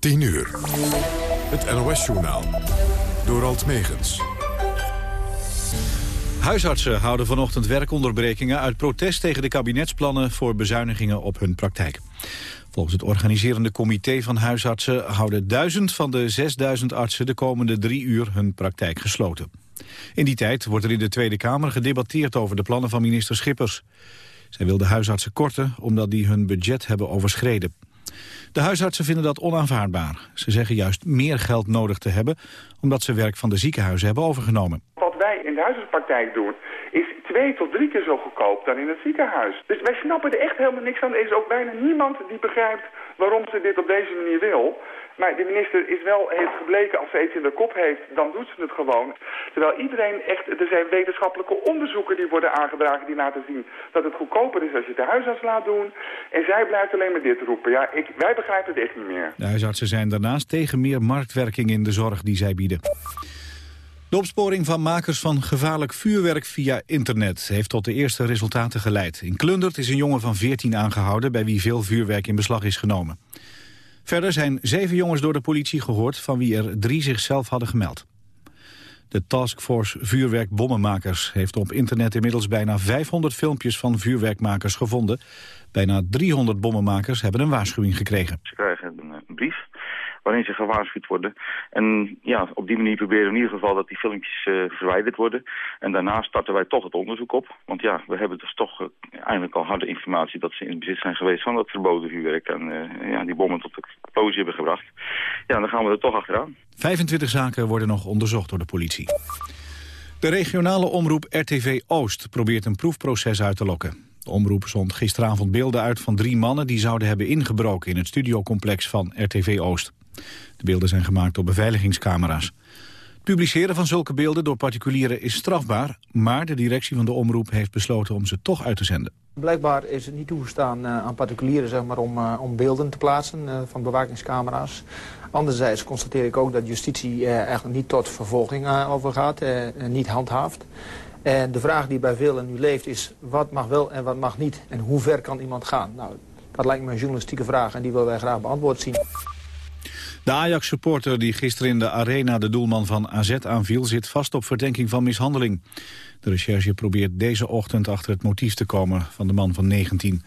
10 uur. Het NOS-journaal. Door Alt Megens. Huisartsen houden vanochtend werkonderbrekingen uit protest tegen de kabinetsplannen voor bezuinigingen op hun praktijk. Volgens het organiserende comité van huisartsen houden duizend van de 6000 artsen de komende drie uur hun praktijk gesloten. In die tijd wordt er in de Tweede Kamer gedebatteerd over de plannen van minister Schippers. Zij wil de huisartsen korten omdat die hun budget hebben overschreden. De huisartsen vinden dat onaanvaardbaar. Ze zeggen juist meer geld nodig te hebben omdat ze werk van de ziekenhuizen hebben overgenomen. Wat wij in de huisartspraktijk doen is twee tot drie keer zo goedkoop dan in het ziekenhuis. Dus wij snappen er echt helemaal niks aan. Er is ook bijna niemand die begrijpt waarom ze dit op deze manier wil. Maar de minister is wel, heeft gebleken, als ze iets in de kop heeft, dan doet ze het gewoon. Terwijl iedereen echt, er zijn wetenschappelijke onderzoeken die worden aangedragen die laten zien dat het goedkoper is als je de huisarts laat doen. En zij blijft alleen maar dit roepen. Ja, ik, wij begrijpen het echt niet meer. De huisartsen zijn daarnaast tegen meer marktwerking in de zorg die zij bieden. De opsporing van makers van gevaarlijk vuurwerk via internet heeft tot de eerste resultaten geleid. In Klundert is een jongen van 14 aangehouden bij wie veel vuurwerk in beslag is genomen. Verder zijn zeven jongens door de politie gehoord van wie er drie zichzelf hadden gemeld. De Taskforce Vuurwerkbommenmakers heeft op internet inmiddels bijna 500 filmpjes van vuurwerkmakers gevonden. Bijna 300 bommenmakers hebben een waarschuwing gekregen. Waarin ze gewaarschuwd worden. En ja, op die manier proberen we in ieder geval dat die filmpjes uh, verwijderd worden. En daarna starten wij toch het onderzoek op. Want ja, we hebben dus toch uh, eigenlijk al harde informatie dat ze in bezit zijn geweest van dat verboden vuurwerk. En uh, ja, die bommen tot explosie hebben gebracht. Ja, dan gaan we er toch achteraan. 25 zaken worden nog onderzocht door de politie. De regionale omroep RTV Oost probeert een proefproces uit te lokken. De omroep zond gisteravond beelden uit van drie mannen... die zouden hebben ingebroken in het studiocomplex van RTV Oost. De beelden zijn gemaakt door beveiligingscamera's. Het publiceren van zulke beelden door particulieren is strafbaar... maar de directie van de omroep heeft besloten om ze toch uit te zenden. Blijkbaar is het niet toegestaan uh, aan particulieren zeg maar, om, uh, om beelden te plaatsen uh, van bewakingscamera's. Anderzijds constateer ik ook dat justitie eigenlijk niet tot vervolging overgaat, niet handhaaft. En de vraag die bij velen nu leeft is wat mag wel en wat mag niet en hoe ver kan iemand gaan? Nou, dat lijkt me een journalistieke vraag en die willen wij graag beantwoord zien. De Ajax-supporter die gisteren in de arena de doelman van AZ aanviel... zit vast op verdenking van mishandeling. De recherche probeert deze ochtend achter het motief te komen van de man van 19.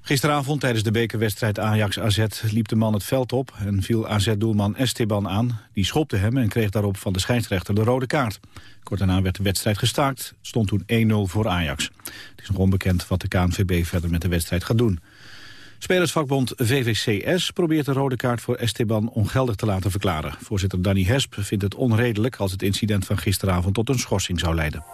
Gisteravond tijdens de bekerwedstrijd Ajax-AZ liep de man het veld op... en viel AZ-doelman Esteban aan. Die schopte hem en kreeg daarop van de scheidsrechter de rode kaart. Kort daarna werd de wedstrijd gestaakt. stond toen 1-0 voor Ajax. Het is nog onbekend wat de KNVB verder met de wedstrijd gaat doen. Spelersvakbond VVCS probeert de rode kaart voor Esteban ongeldig te laten verklaren. Voorzitter Danny Hesp vindt het onredelijk als het incident van gisteravond tot een schorsing zou leiden.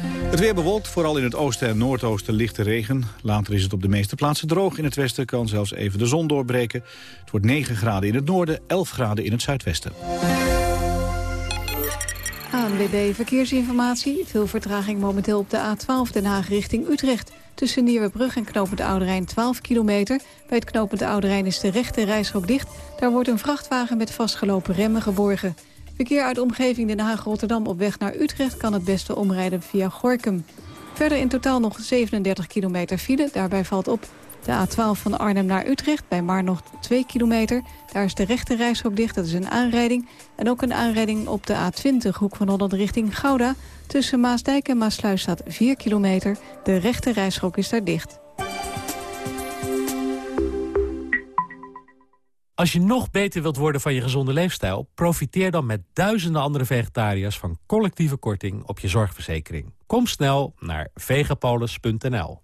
Het weer bewolkt, vooral in het oosten en noordoosten lichte regen. Later is het op de meeste plaatsen droog. In het westen kan zelfs even de zon doorbreken. Het wordt 9 graden in het noorden, 11 graden in het zuidwesten. ANWB Verkeersinformatie. Veel vertraging momenteel op de A12 Den Haag richting Utrecht. Tussen Nieuwebrug en Knopend Oude Rijn 12 kilometer. Bij het Knopend Oude Rijn is de rechte reishok dicht. Daar wordt een vrachtwagen met vastgelopen remmen geborgen. Verkeer uit de omgeving Den Haag-Rotterdam op weg naar Utrecht... kan het beste omrijden via Gorkum. Verder in totaal nog 37 kilometer file. Daarbij valt op de A12 van Arnhem naar Utrecht, bij maar nog 2 kilometer. Daar is de rechte reishok dicht, dat is een aanrijding. En ook een aanrijding op de A20, hoek van Holland richting Gouda. Tussen Maasdijk en Maasluis staat 4 kilometer. De rechte reishok is daar dicht. Als je nog beter wilt worden van je gezonde leefstijl... profiteer dan met duizenden andere vegetariërs... van collectieve korting op je zorgverzekering. Kom snel naar vegapolis.nl.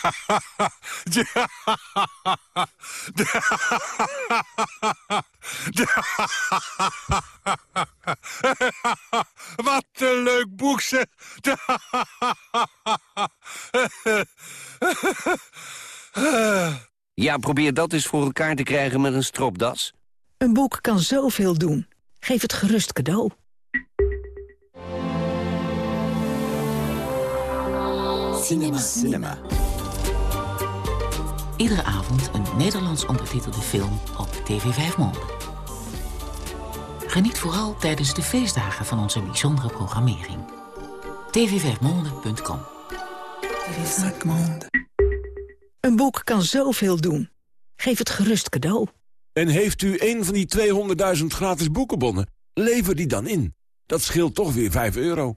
Wat een leuk boek, zeg. Ja, probeer dat eens voor elkaar te krijgen met een stropdas. Een boek kan zoveel doen. Geef het gerust cadeau. Cinema. Cinema. Iedere avond een Nederlands ondertitelde film op TV 5 Monde. Geniet vooral tijdens de feestdagen van onze bijzondere programmering. tv5monde.com Een boek kan zoveel doen. Geef het gerust cadeau. En heeft u een van die 200.000 gratis boekenbonnen? Lever die dan in. Dat scheelt toch weer 5 euro.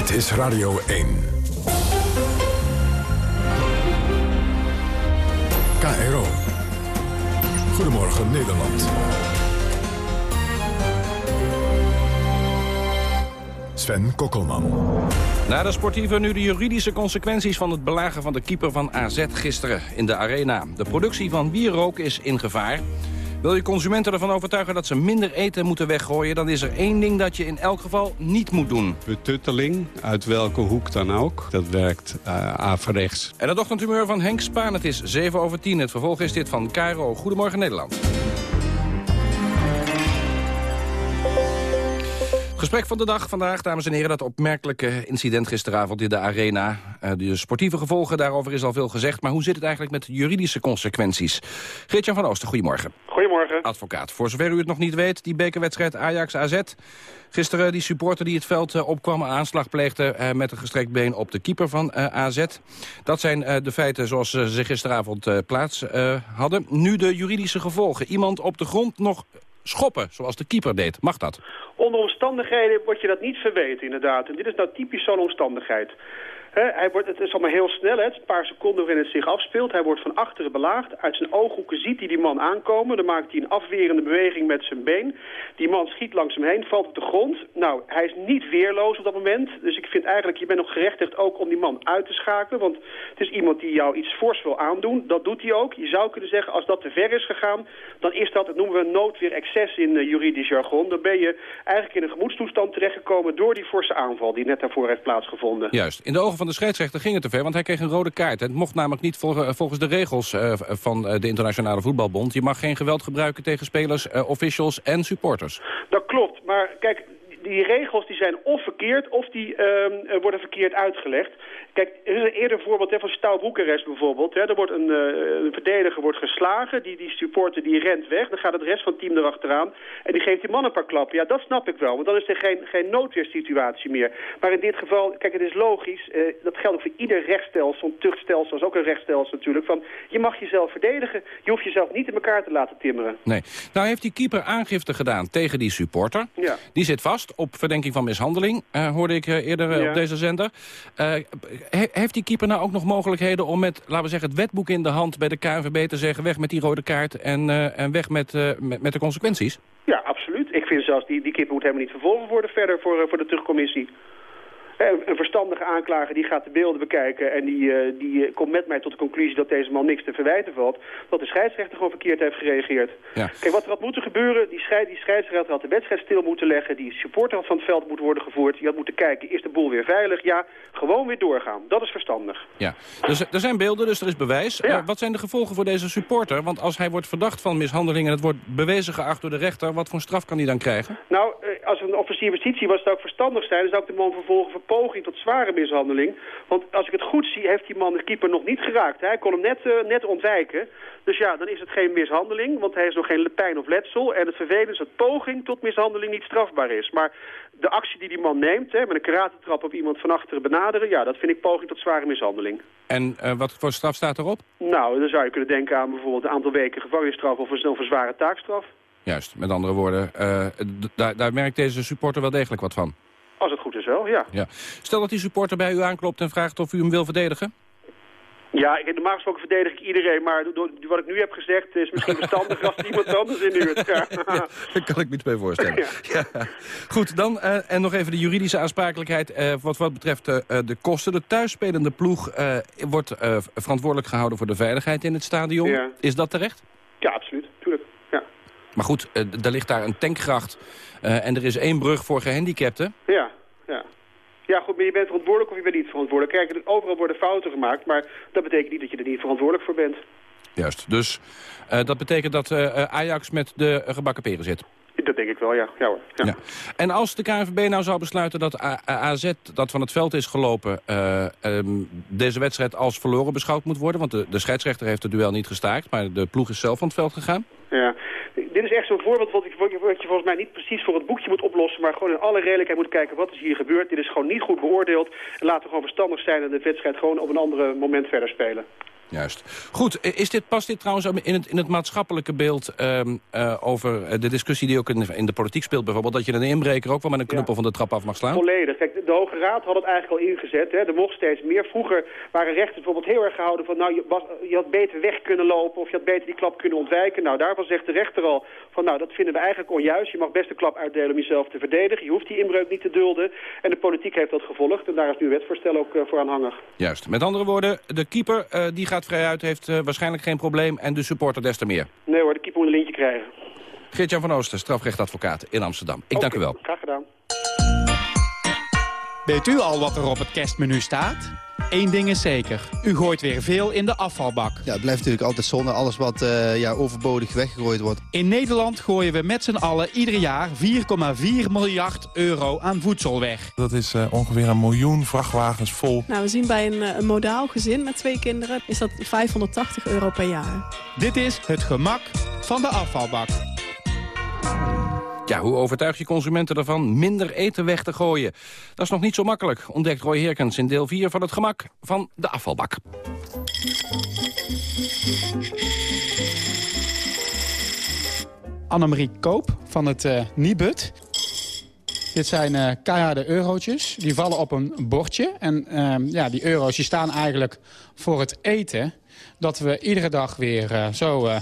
Dit is Radio 1. KRO. Goedemorgen Nederland. Sven Kokkelman. Na de sportieve nu de juridische consequenties van het belagen van de keeper van AZ gisteren in de Arena. De productie van wierook is in gevaar. Wil je consumenten ervan overtuigen dat ze minder eten moeten weggooien... dan is er één ding dat je in elk geval niet moet doen. Betutteling, uit welke hoek dan ook. Dat werkt uh, averechts. En het ochtendhumeur van Henk Spaan. Het is 7 over 10. Het vervolg is dit van Cairo. Goedemorgen Nederland. Gesprek van de dag vandaag, dames en heren. Dat opmerkelijke incident gisteravond in de Arena. Uh, de sportieve gevolgen, daarover is al veel gezegd. Maar hoe zit het eigenlijk met juridische consequenties? Geert-Jan van Oosten, goedemorgen. Goedemorgen. Advocaat. Voor zover u het nog niet weet, die bekerwedstrijd Ajax-AZ. Gisteren die supporter die het veld uh, opkwam, aanslag pleegde uh, met een gestrekt been op de keeper van AZ. Dat zijn de feiten zoals ze gisteravond plaats hadden. Nu de juridische gevolgen. Iemand op de grond nog schoppen, zoals de keeper deed. Mag dat? Onder omstandigheden wordt je dat niet verweten, inderdaad. En dit is nou typisch zo'n omstandigheid. Hij wordt, het is allemaal heel snel, het een paar seconden waarin het zich afspeelt. Hij wordt van achteren belaagd. Uit zijn ooghoeken ziet hij die man aankomen. Dan maakt hij een afwerende beweging met zijn been. Die man schiet langs hem heen, valt op de grond. Nou, hij is niet weerloos op dat moment. Dus ik vind eigenlijk, je bent nog gerechtigd ook om die man uit te schakelen. Want het is iemand die jou iets fors wil aandoen. Dat doet hij ook. Je zou kunnen zeggen, als dat te ver is gegaan... dan is dat, dat noemen we noodweer excess in uh, juridisch jargon. Dan ben je eigenlijk in een gemoedstoestand terechtgekomen... door die forse aanval die net daarvoor heeft plaatsgevonden. Juist. In de van de scheidsrechter ging het te ver, want hij kreeg een rode kaart. Het mocht namelijk niet volgens de regels uh, van de Internationale Voetbalbond. Je mag geen geweld gebruiken tegen spelers, officials en supporters. Dat klopt, maar kijk, die regels die zijn of verkeerd of die uh, worden verkeerd uitgelegd. Kijk, er is een eerder voorbeeld hè, van Stouw Boekarest bijvoorbeeld. Hè. Er wordt een, uh, een, verdediger wordt geslagen, die, die supporter die rent weg. Dan gaat het rest van het team erachteraan en die geeft die man een paar klappen. Ja, dat snap ik wel, want dan is er geen, geen noodweersituatie meer. Maar in dit geval, kijk, het is logisch. Uh, dat geldt ook voor ieder rechtsstelsel. Een tuchtstelsel is ook een rechtsstelsel natuurlijk. Van, je mag jezelf verdedigen. Je hoeft jezelf niet in elkaar te laten timmeren. Nee. Nou heeft die keeper aangifte gedaan tegen die supporter. Ja. Die zit vast op verdenking van mishandeling, uh, hoorde ik eerder Ja. op deze zender. He heeft die keeper nou ook nog mogelijkheden om met, laten we zeggen, het wetboek in de hand bij de KNVB te zeggen, weg met die rode kaart en, en weg met, met, met, de consequenties? Ja, absoluut. Ik vind zelfs, die, die keeper moet helemaal niet vervolgd worden verder voor, voor de terugcommissie. Een, een verstandige aanklager die gaat de beelden bekijken en die, uh, die uh, komt met mij tot de conclusie dat deze man niks te verwijten valt. Dat de scheidsrechter gewoon verkeerd heeft gereageerd. Ja. Kijk, wat er had moeten gebeuren, die, scheid, die scheidsrechter had de wedstrijd stil moeten leggen, die supporter had van het veld moeten worden gevoerd, die had moeten kijken, is de boel weer veilig? Ja, gewoon weer doorgaan. Dat is verstandig. Ja, dus er zijn beelden, dus er is bewijs. Ja. Uh, wat zijn de gevolgen voor deze supporter? Want als hij wordt verdacht van mishandeling en het wordt bewezen geacht door de rechter, wat voor straf kan hij dan krijgen? Nou, als een officier justitie was het ook verstandig zijn, dan zou ik de man vervolgen voor poging tot zware mishandeling. Want als ik het goed zie, heeft die man de keeper nog niet geraakt. Hij kon hem net, uh, net ontwijken. Dus ja, dan is het geen mishandeling, want hij is nog geen pijn of letsel. En het vervelende is dat poging tot mishandeling niet strafbaar is. Maar de actie die die man neemt, hè, met een karatentrap op iemand van achteren benaderen... ja, dat vind ik poging tot zware mishandeling. En uh, wat voor straf staat erop? Nou, dan zou je kunnen denken aan bijvoorbeeld een aantal weken gevangenisstraf... of een, of een zware taakstraf. Juist, met andere woorden, uh, daar, daar merkt deze supporter wel degelijk wat van. Als het goed is wel, ja. ja. Stel dat die supporter bij u aanklopt en vraagt of u hem wil verdedigen? Ja, ik, normaal gesproken verdedig ik iedereen, maar door, wat ik nu heb gezegd is misschien verstandiger als iemand anders in de buurt. Ja. Daar kan ik me iets bij voorstellen. Ja. Ja. Goed, dan uh, en nog even de juridische aansprakelijkheid uh, wat, wat betreft uh, de kosten. De thuisspelende ploeg wordt verantwoordelijk gehouden voor de veiligheid in het stadion. Is dat terecht? Ja, absoluut. Tuurlijk. Ja. Maar goed, er ligt daar een tankgracht en er is één brug voor gehandicapten. Ja, ja. Ja, goed, maar je bent verantwoordelijk of je bent niet verantwoordelijk. Kijk, overal worden fouten gemaakt, maar dat betekent niet dat je er niet verantwoordelijk voor bent. Juist, dus uh, dat betekent dat uh, Ajax met de gebakken peren zit? Dat denk ik wel, ja. ja, hoor. ja. ja. En als de KNVB nou zou besluiten dat A AZ, dat van het veld is gelopen... Um, deze wedstrijd als verloren beschouwd moet worden... want de, de scheidsrechter heeft het duel niet gestaakt... maar de ploeg is zelf van het veld gegaan? Ja, dit is echt zo'n voorbeeld wat, je volgens mij niet precies voor het boekje moet oplossen... maar gewoon in alle redelijkheid moet kijken wat is hier gebeurd. Dit is gewoon niet goed beoordeeld. En laten we gewoon verstandig zijn en de wedstrijd gewoon op een ander moment verder spelen. Juist. Goed, is dit, past dit trouwens in het, in het maatschappelijke beeld um, uh, over de discussie die ook in de, in de, politiek speelt bijvoorbeeld, dat je een inbreker ook wel met een knuppel ja. van de trap af mag slaan? Volledig. Kijk, de, de Hoge Raad had het eigenlijk al ingezet. Hè. Er mocht steeds meer. Vroeger waren rechters bijvoorbeeld heel erg gehouden van, nou, je, was, je had beter weg kunnen lopen of je had beter die klap kunnen ontwijken. Nou, daarvan zegt de rechter al van, nou, dat vinden we eigenlijk onjuist. Je mag best een klap uitdelen om jezelf te verdedigen. Je hoeft die inbreuk niet te dulden. En de politiek heeft dat gevolgd en daar is nu een wetsvoorstel ook uh, voor aanhangig. Juist. Met andere woorden, de keeper uh, die gaat vrij uit, heeft uh, waarschijnlijk geen probleem en de supporter des te meer. Nee hoor, de keeper moet een lintje krijgen. Geert-Jan van Oosten, strafrechtadvocaat in Amsterdam. Ik okay, dank u wel. Graag gedaan. Weet u al wat er op het kerstmenu staat? Eén ding is zeker, u gooit weer veel in de afvalbak. Ja, het blijft natuurlijk altijd zonde, alles wat uh, ja, overbodig weggegooid wordt. In Nederland gooien we met z'n allen ieder jaar 4,4 miljard euro aan voedsel weg. Dat is uh, ongeveer een miljoen vrachtwagens vol. Nou, we zien bij een, een modaal gezin met twee kinderen is dat 580 euro per jaar. Dit is het gemak van de afvalbak. Ja, hoe overtuig je consumenten ervan minder eten weg te gooien? Dat is nog niet zo makkelijk, ontdekt Roy Herkens in deel 4 van het gemak van de afvalbak. Annemarie Koop van het uh, Nibud. Dit zijn uh, keiharde eurotjes. Die vallen op een bordje. En uh, ja, die euro's die staan eigenlijk voor het eten. Dat we iedere dag weer uh, zo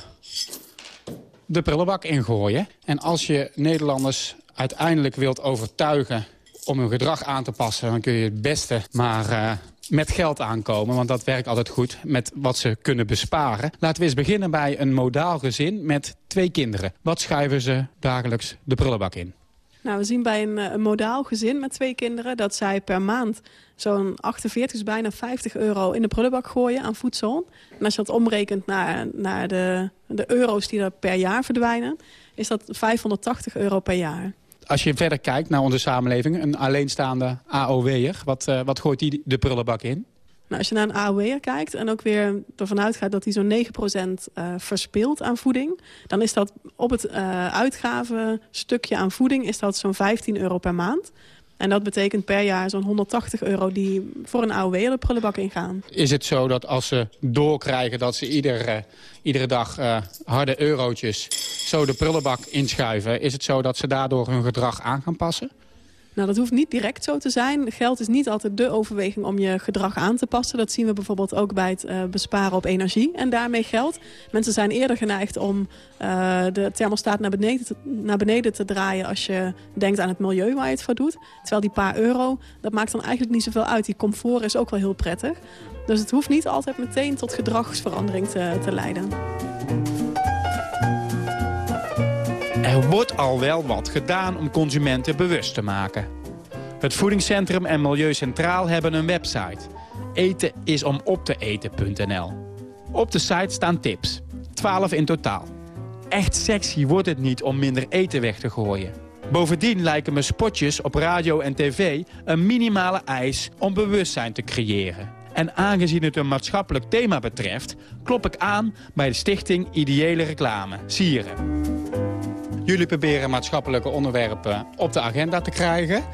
de prullenbak ingooien. En als je Nederlanders uiteindelijk wilt overtuigen om hun gedrag aan te passen... dan kun je het beste maar uh, met geld aankomen, want dat werkt altijd goed... met wat ze kunnen besparen. Laten we eens beginnen bij een modaal gezin met twee kinderen. Wat schuiven ze dagelijks de prullenbak in? Nou, we zien bij een, een modaal gezin met twee kinderen... dat zij per maand zo'n 48, dus bijna 50 euro in de prullenbak gooien aan voedsel. En als je dat omrekent naar, naar de, de euro's die er per jaar verdwijnen... is dat 580 euro per jaar. Als je verder kijkt naar onze samenleving, een alleenstaande AOW'er... wat, uh, wat gooit die de prullenbak in? Nou, als je naar een AOW'er kijkt en ook weer ervan uitgaat dat hij zo'n 9% uh, verspilt aan voeding... dan is dat op het uh, uitgavenstukje aan voeding is dat zo'n 15 euro per maand. En dat betekent per jaar zo'n 180 euro die voor een AOW'er de prullenbak ingaan. Is het zo dat als ze doorkrijgen dat ze ieder, uh, iedere dag uh, harde eurotjes zo de prullenbak inschuiven... is het zo dat ze daardoor hun gedrag aan gaan passen? Nou, dat hoeft niet direct zo te zijn. Geld is niet altijd de overweging om je gedrag aan te passen. Dat zien we bijvoorbeeld ook bij het uh, besparen op energie en daarmee geld. Mensen zijn eerder geneigd om uh, de thermostaat naar beneden, te, naar beneden te draaien... als je denkt aan het milieu waar je het voor doet. Terwijl die paar euro, dat maakt dan eigenlijk niet zoveel uit. Die comfort is ook wel heel prettig. Dus het hoeft niet altijd meteen tot gedragsverandering te leiden. Er wordt al wel wat gedaan om consumenten bewust te maken. Het Voedingscentrum en Milieu Centraal hebben een website. Eten op te eten.nl. Op de site staan tips. 12 in totaal. Echt sexy wordt het niet om minder eten weg te gooien. Bovendien lijken me spotjes op radio en tv een minimale eis om bewustzijn te creëren. En aangezien het een maatschappelijk thema betreft... klop ik aan bij de stichting Ideële Reclame, Sieren. Jullie proberen maatschappelijke onderwerpen op de agenda te krijgen.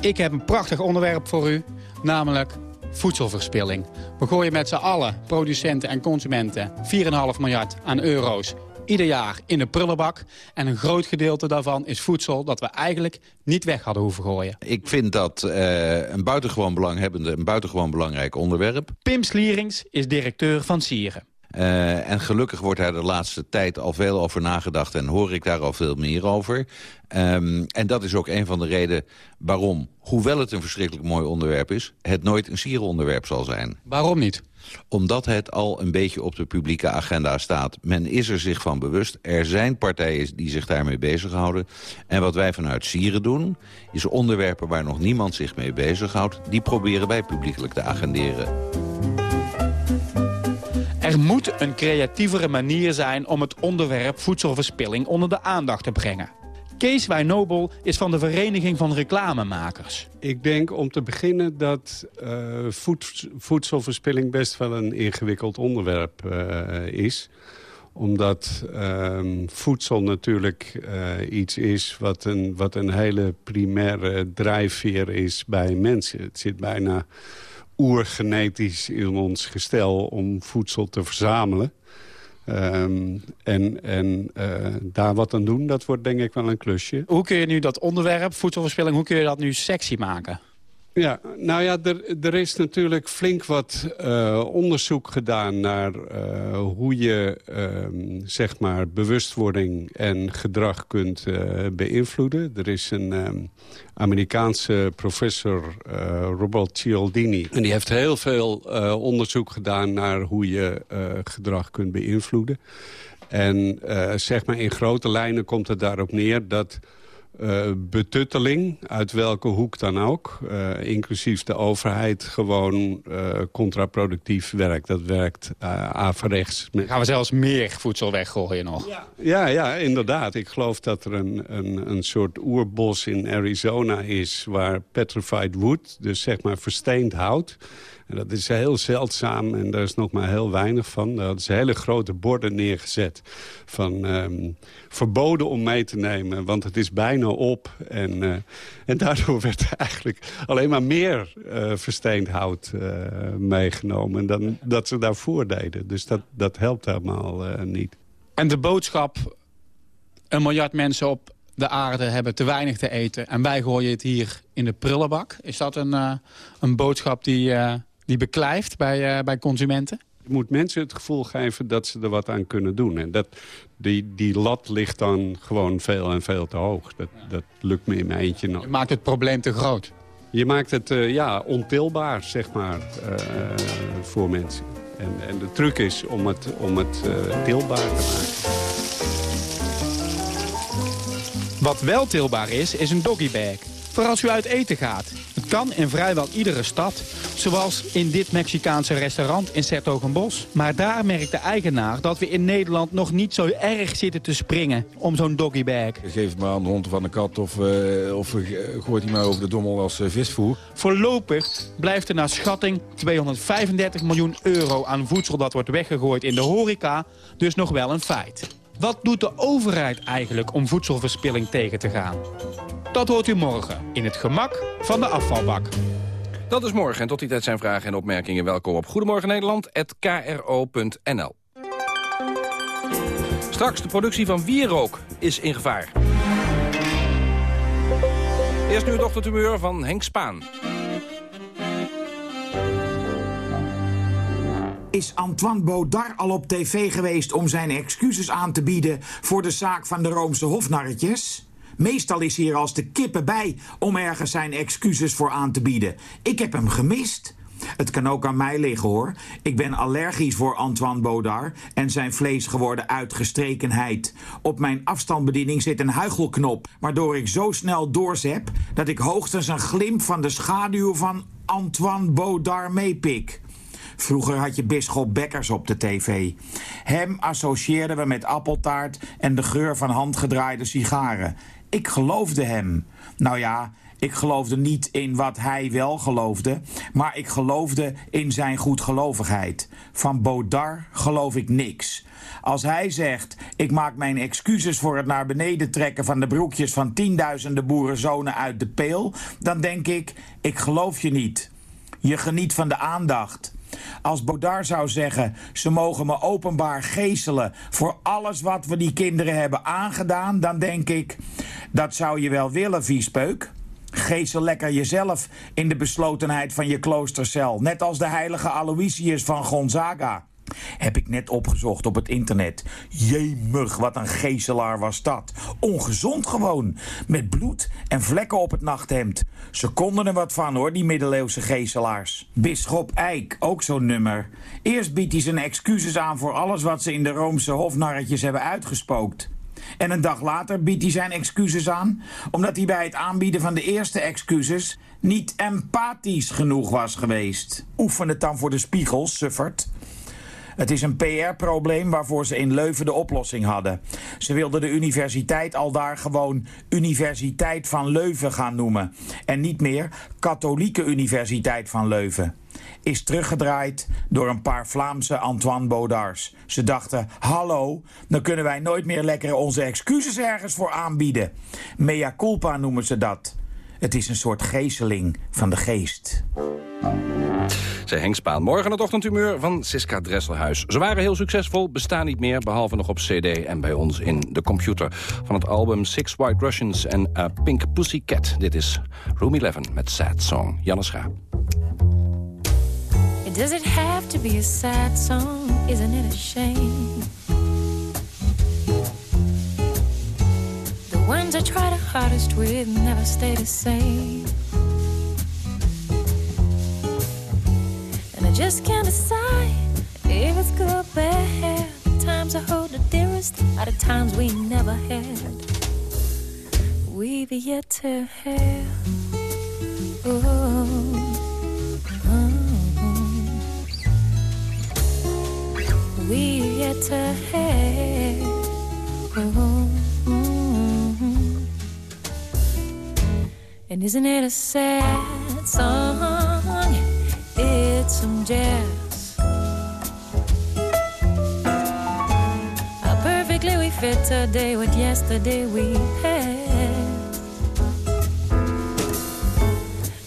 Ik heb een prachtig onderwerp voor u, namelijk voedselverspilling. We gooien met z'n allen, producenten en consumenten, 4,5 miljard aan euro's ieder jaar in de prullenbak. En een groot gedeelte daarvan is voedsel dat we eigenlijk niet weg hadden hoeven gooien. Ik vind dat uh, een buitengewoon belanghebbende, een buitengewoon belangrijk onderwerp. Pim Slierings is directeur van Sieren. Uh, en gelukkig wordt daar de laatste tijd al veel over nagedacht... en hoor ik daar al veel meer over. Um, en dat is ook een van de redenen waarom, hoewel het een verschrikkelijk mooi onderwerp is... het nooit een sierenonderwerp zal zijn. Waarom niet? Omdat het al een beetje op de publieke agenda staat. Men is er zich van bewust. Er zijn partijen die zich daarmee bezighouden. En wat wij vanuit Sieren doen... is onderwerpen waar nog niemand zich mee bezighoudt... die proberen wij publiekelijk te agenderen. Er moet een creatievere manier zijn om het onderwerp voedselverspilling onder de aandacht te brengen. Kees Wijnobel is van de Vereniging van Reclamemakers. Ik denk om te beginnen dat voed, voedselverspilling best wel een ingewikkeld onderwerp uh, is omdat uh, voedsel natuurlijk uh, iets is wat een, wat een hele primaire drijfveer is bij mensen. Het zit bijna oergenetisch in ons gestel om voedsel te verzamelen. Um, en en uh, daar wat aan doen, dat wordt denk ik wel een klusje. Hoe kun je nu dat onderwerp, voedselverspilling, hoe kun je dat nu sexy maken? Ja, nou ja, er, er is natuurlijk flink wat uh, onderzoek gedaan naar uh, hoe je uh, zeg maar bewustwording en gedrag kunt beïnvloeden. Er is een um, Amerikaanse professor, Robert Cialdini. En die heeft heel veel onderzoek gedaan naar hoe je gedrag kunt beïnvloeden. En zeg maar in grote lijnen komt het daarop neer dat uh, betutteling, uit welke hoek dan ook. Uh, inclusief de overheid gewoon uh, contraproductief werkt. Dat werkt averechts. Met... Gaan we zelfs meer voedsel weggooien nog? Ja, ja, ja, inderdaad. Ik geloof dat er een, een, een soort oerbos in Arizona is... waar petrified wood, dus zeg maar versteend hout... Dat is heel zeldzaam en daar is nog maar heel weinig van. Daar hadden hele grote borden neergezet van um, verboden om mee te nemen, want het is bijna op. En, uh, en daardoor werd eigenlijk alleen maar meer uh, versteend hout uh, meegenomen dan dat ze daarvoor deden. Dus dat, dat helpt helemaal niet. En de boodschap, een miljard mensen op de aarde hebben te weinig te eten... en wij gooien het hier in de prullenbak. Is dat een, een boodschap die die beklijft bij, uh, bij consumenten? Je moet mensen het gevoel geven dat ze er wat aan kunnen doen. En dat, die, die lat ligt dan gewoon veel en veel te hoog. Dat, dat lukt me in mijn eentje nog. Je maakt het probleem te groot. Je maakt het uh, ja, ontilbaar, zeg maar, uh, voor mensen. En, en de truc is om het, om het tilbaar te maken. Wat wel tilbaar is, is een doggybag. Voor als u uit eten gaat. Het kan in vrijwel iedere stad. Zoals in dit Mexicaanse restaurant in Sertogenbos. Maar daar merkt de eigenaar dat we in Nederland nog niet zo erg zitten te springen om zo'n doggybag. Geef het maar aan de hond of aan de kat of, uh, of uh, gooit hij maar over de dommel als uh, visvoer. Voorlopig blijft er naar schatting 235 miljoen euro aan voedsel dat wordt weggegooid in de horeca dus nog wel een feit. Wat doet de overheid eigenlijk om voedselverspilling tegen te gaan? Dat hoort u morgen in het gemak van de afvalbak. Dat is morgen en tot die tijd zijn vragen en opmerkingen welkom op Goedemorgen Nederland@kro.nl. Straks de productie van wierook is in gevaar. Eerst nu het ochtendhumeur van Henk Spaan. Is Antoine Baudard al op tv geweest om zijn excuses aan te bieden... voor de zaak van de Roomse hofnarretjes? Meestal is hij er als de kippen bij om ergens zijn excuses voor aan te bieden. Ik heb hem gemist. Het kan ook aan mij liggen hoor. Ik ben allergisch voor Antoine Baudard en zijn vleesgeworden uitgestrekenheid. Op mijn afstandsbediening zit een huichelknop, waardoor ik zo snel doorzep dat ik hoogstens een glimp van de schaduw van Antoine Baudard meepik. Vroeger had je Bisschop Bekkers op de tv. Hem associeerden we met appeltaart en de geur van handgedraaide sigaren. Ik geloofde hem. Nou ja, ik geloofde niet in wat hij wel geloofde, maar ik geloofde in zijn goedgelovigheid. Van Baudard geloof ik niks. Als hij zegt, ik maak mijn excuses voor het naar beneden trekken van de broekjes van tienduizenden boerenzonen uit de peel, dan denk ik, ik geloof je niet. Je geniet van de aandacht. Als Baudard zou zeggen, ze mogen me openbaar geeselen voor alles wat we die kinderen hebben aangedaan, dan denk ik, dat zou je wel willen, viespeuk. Geesel lekker jezelf in de beslotenheid van je kloostercel, net als de heilige Aloysius van Gonzaga. Heb ik net opgezocht op het internet. Jemig, wat een geeselaar was dat. Ongezond gewoon. Met bloed en vlekken op het nachthemd. Ze konden er wat van hoor, die middeleeuwse geeselaars. Bisschop Eik, ook zo'n nummer. Eerst biedt hij zijn excuses aan voor alles wat ze in de Roomse hofnarretjes hebben uitgespookt. En een dag later biedt hij zijn excuses aan, omdat hij bij het aanbieden van de eerste excuses niet empathisch genoeg was geweest. Oefen het dan voor de spiegel, suffert. Het is een PR-probleem waarvoor ze in Leuven de oplossing hadden. Ze wilden de universiteit al daar gewoon Universiteit van Leuven gaan noemen. En niet meer Katholieke Universiteit van Leuven. Is teruggedraaid door een paar Vlaamse Antoine Baudards. Ze dachten, hallo, dan kunnen wij nooit meer lekker onze excuses ergens voor aanbieden. Mea culpa noemen ze dat. Het is een soort geeseling van de geest. Zij Henk Spaan. Morgen het ochtendhumeur van Siska Dresselhuis. Ze waren heel succesvol, bestaan niet meer, behalve nog op cd en bij ons in de computer. Van het album Six White Russians en A Pink Pussycat. Dit is Room 11 met Sad Song. Janne Schaap. Does it have to be a sad song? Isn't it a shame? Ones I try the hardest with never stay the same. And I just can't decide if it's good or bad. The times I hold the dearest are the times we never had. We've yet to have. Oh. oh, oh. we've yet to have. Oh, oh And isn't it a sad song? It's some jazz. How perfectly we fit today with yesterday we had.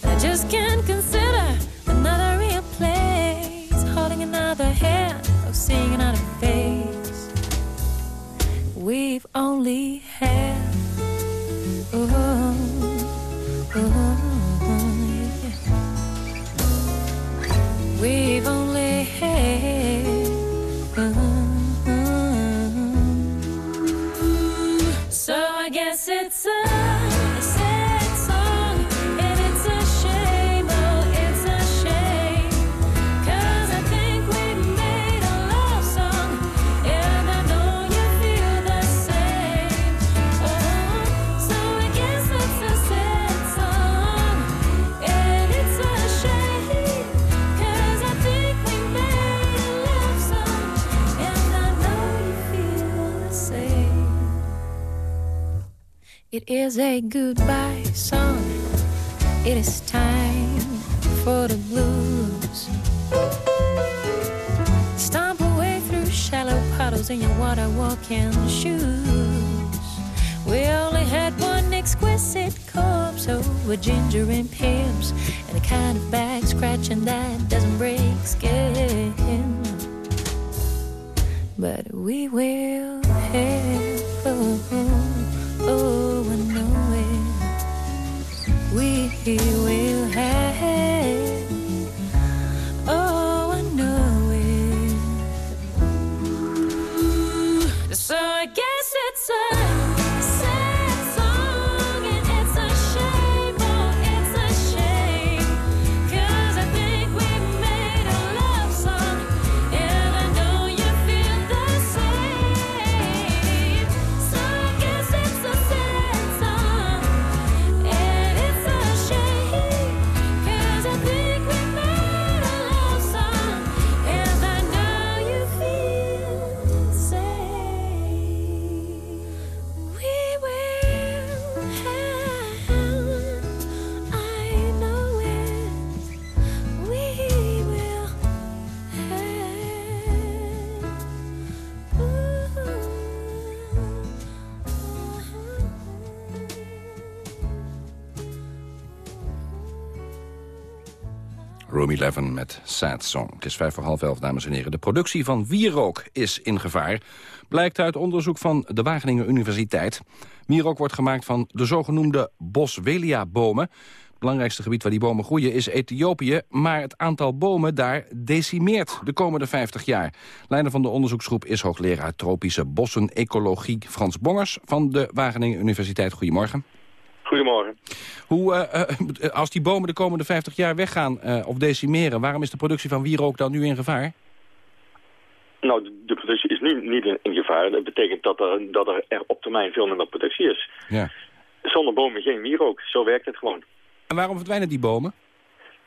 I just can't consider another real place, holding another hand or seeing another face. We've only had. It is a goodbye song. It is time for the blues. Stomp away through shallow puddles in your water walking shoes. We only had one exquisite corpse oh, over ginger and pips, and a kind of back scratching that doesn't break skin. But we will have. We will 11 met Sad Song. Het is vijf voor half elf, dames en heren. De productie van wierook is in gevaar. Blijkt uit onderzoek van de Wageningen Universiteit. Wierook wordt gemaakt van de zogenoemde boswellia-bomen. Het belangrijkste gebied waar die bomen groeien is Ethiopië... maar het aantal bomen daar decimeert de komende 50 jaar. Leider van de onderzoeksgroep is hoogleraar tropische bossen-ecologie... Frans Bongers van de Wageningen Universiteit. Goedemorgen. Goedemorgen. Hoe, eh, eh, als die bomen de komende 50 jaar weggaan eh, of decimeren... waarom is de productie van wierook dan nu in gevaar? Nou, de, productie is nu niet in, in gevaar. Dat betekent dat er, dat er, er op termijn veel minder productie is. Ja. Zonder bomen geen wierook. Zo werkt het gewoon. En waarom verdwijnen die bomen?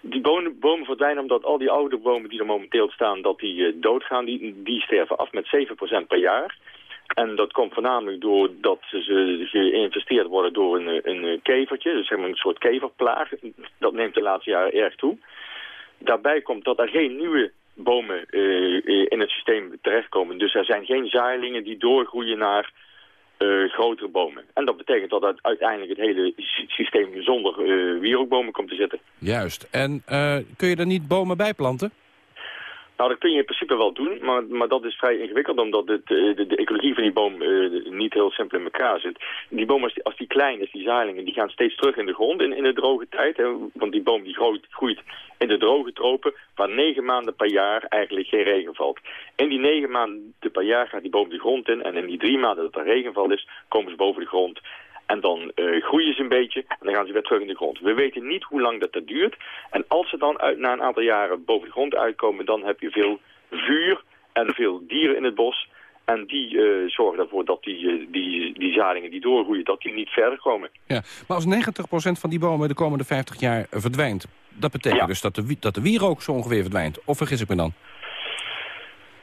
Die bomen, bomen verdwijnen omdat al die oude bomen die er momenteel staan... dat die doodgaan, die, die sterven af met 7% per jaar. En dat komt voornamelijk doordat ze geïnvesteerd worden door een, een kevertje. Dus zeg maar een soort keverplaag. Dat neemt de laatste jaren erg toe. Daarbij komt dat er geen nieuwe bomen eh, in het systeem terechtkomen. Dus er zijn geen zaailingen die doorgroeien naar eh, grotere bomen. En dat betekent dat uiteindelijk het hele sy- systeem zonder eh wierookbomen komt te zitten. Juist. En kun je er niet bomen bij planten? Nou, dat kun je in principe wel doen, maar, maar dat is vrij ingewikkeld... omdat eh, de, de ecologie van die boom eh, niet heel simpel in elkaar zit. Die boom, als die, als die klein is, die zaailingen, die gaan steeds terug in de grond in, in de droge tijd. Hè, want die boom die groeit, groeit in de droge tropen... waar negen maanden per jaar eigenlijk geen regen valt. In die negen maanden per jaar gaat die boom de grond in... en in die drie maanden dat er regenval is, komen ze boven de grond... En dan eh, groeien ze een beetje en dan gaan ze weer terug in de grond. We weten niet hoe lang dat, dat duurt. En als ze dan uit, na een aantal jaren boven de grond uitkomen... dan heb je veel vuur en veel dieren in het bos. En die eh, zorgen ervoor dat die, eh, die, die zalingen die doorgroeien... dat die niet verder komen. Ja. Maar als 90% van die bomen de komende 50 jaar verdwijnt... dat betekent dus dat de, dat de wierook zo ongeveer verdwijnt. Of vergis ik me dan?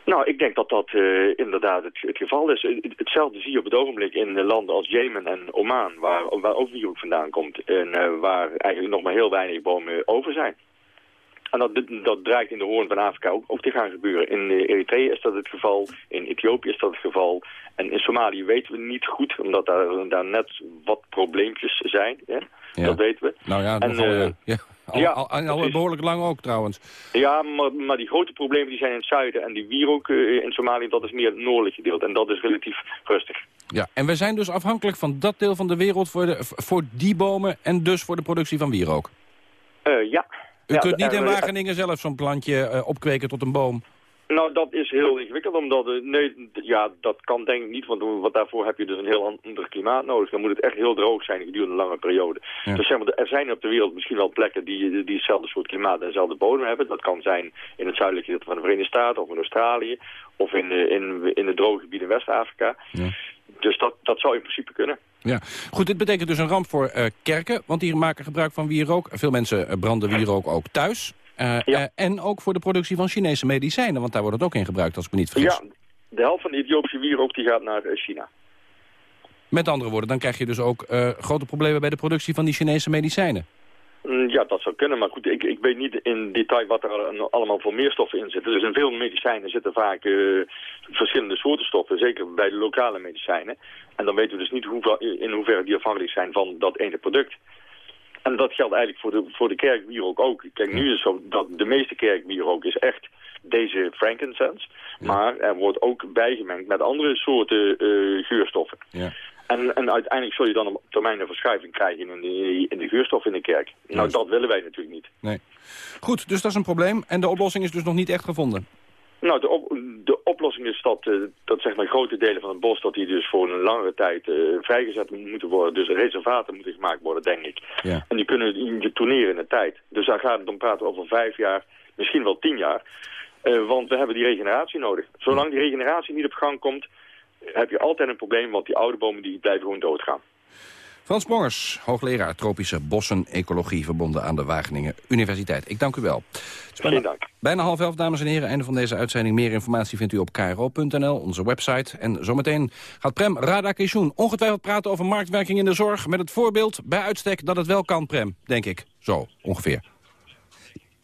Nou, ik denk dat dat eh, inderdaad het, het geval is. Het- Hetzelfde zie je op het ogenblik in eh, landen als Jemen en Oman... waar, waar ook vandaan komt. En eh, waar eigenlijk nog maar heel weinig bomen over zijn. En dat, dat dreigt in de hoorn van Afrika ook, ook te gaan gebeuren. In eh, Eritrea is dat het geval, in Ethiopië is dat het geval. En in Somalië weten we niet goed, omdat daar, daar net wat probleempjes zijn. Hè? Ja. Dat weten we. Nou ja, En, eh, ja. Al, ja, al, al, al precies. behoorlijk lang ook trouwens. Ja, maar, maar die grote problemen die zijn in het zuiden. En die wierook eh, in Somalië, dat is meer het noordelijk gedeelte. En dat is relatief rustig. Ja, en we zijn dus afhankelijk van dat deel van de wereld voor, de, voor die bomen... en dus voor de productie van wierook. Eh, ja. U Ja, kunt niet in eh, Wageningen zelf zo'n plantje eh, opkweken tot een boom. Nou, dat is heel ingewikkeld, omdat... eh, nee, ja, dat kan denk ik niet, want, want daarvoor heb je dus een heel ander klimaat nodig. Dan moet het echt heel droog zijn gedurende een lange periode. Ja. Dus zeg maar, er zijn op de wereld misschien wel plekken die, die hetzelfde soort klimaat en dezelfde bodem hebben. Dat kan zijn in het zuidelijke gedeelte van de Verenigde Staten of in Australië. Of in, de- in, in de droge gebieden West-Afrika. Dus dat, dat zou in principe kunnen. Ja, goed, dit betekent dus een ramp voor eh, kerken, want die maken gebruik van wierook. Veel mensen eh, branden wierook ook thuis. Eh, eh, en ook voor de productie van Chinese medicijnen, want daar wordt het ook in gebruikt, als ik me niet vergis. Ja, de helft van de Ethiopische wierook die gaat naar China. Met andere woorden, dan krijg je dus ook grote problemen bij de productie van die Chinese medicijnen. Mm, Ja, dat zou kunnen, maar goed, ik, ik weet niet in detail wat er al- allemaal voor meer stoffen in zitten. Dus in veel medicijnen zitten vaak eh, verschillende soorten stoffen, zeker bij de lokale medicijnen. En dan weten we dus niet hoeveel, in hoeverre die afhankelijk zijn van dat ene product. En dat geldt eigenlijk voor de, voor de kerkwierook ook. Kijk, nu is het zo dat de meeste kerkwierook is echt deze frankincense. Maar er wordt ook bijgemengd met andere soorten eh, geurstoffen. Ja. En, en uiteindelijk zul je dan op termijn een verschuiving krijgen in de, in de geurstof in de kerk. Nou, Juist. dat willen wij natuurlijk niet. Nee. Goed, dus dat is een probleem. En de oplossing is dus nog niet echt gevonden. Nou, de, op- de oplossing is dat, eh, dat zeg maar grote delen van het bos... dat die dus voor een langere tijd eh, vrijgezet moeten worden. Dus reservaten moeten gemaakt worden, denk ik. Ja. En die kunnen die tourneren in de tijd. Dus daar gaat het om praten over vijf jaar, misschien wel tien jaar. Eh, want we hebben die regeneratie nodig. Zolang die regeneratie niet op gang komt... heb je altijd een probleem, want die oude bomen die blijven gewoon doodgaan. Frans Bongers, hoogleraar tropische bossen ecologie verbonden aan de Wageningen Universiteit. Ik dank u wel. Bijna, dank. bijna half elf, dames en heren. Einde van deze uitzending. Meer informatie vindt u op kro.nl, onze website. En zometeen gaat Prem Radakishun ongetwijfeld praten over marktwerking in de zorg... met het voorbeeld bij uitstek dat het wel kan, Prem, denk ik. Zo, ongeveer.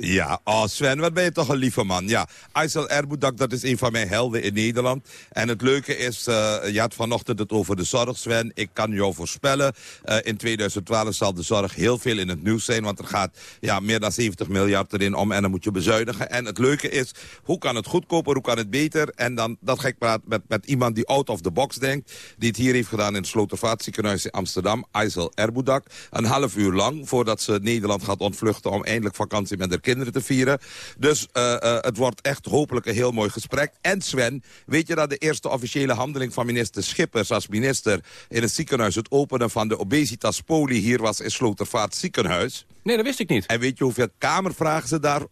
Ja, oh Sven, wat ben je toch een lieve man. Ja, Aysel Erboudak, dat is een van mijn helden in Nederland. En het leuke is, uh, je had vanochtend het over de zorg, Sven. Ik kan jou voorspellen, uh, in 2012 zal de zorg heel veel in het nieuws zijn. Want er gaat ja, meer dan 70 miljard erin om en dan moet je bezuinigen. En het leuke is, hoe kan het goedkoper, hoe kan het beter? En dan, dat ga ik praten met, met iemand die out of the box denkt. Die het hier heeft gedaan in het Slotervaartziekenhuis in Amsterdam. Aysel Erboudak. Een half uur lang, voordat ze Nederland gaat ontvluchten... om eindelijk vakantie met haar kinderen te vieren. Dus uh, uh, het wordt echt hopelijk een heel mooi gesprek. En Sven, weet je dat de eerste officiële handeling van minister Schippers als minister in het ziekenhuis... het openen van de obesitaspolie hier was in Slotervaart ziekenhuis? Nee, dat wist ik niet. En weet je hoeveel kamervragen ze daar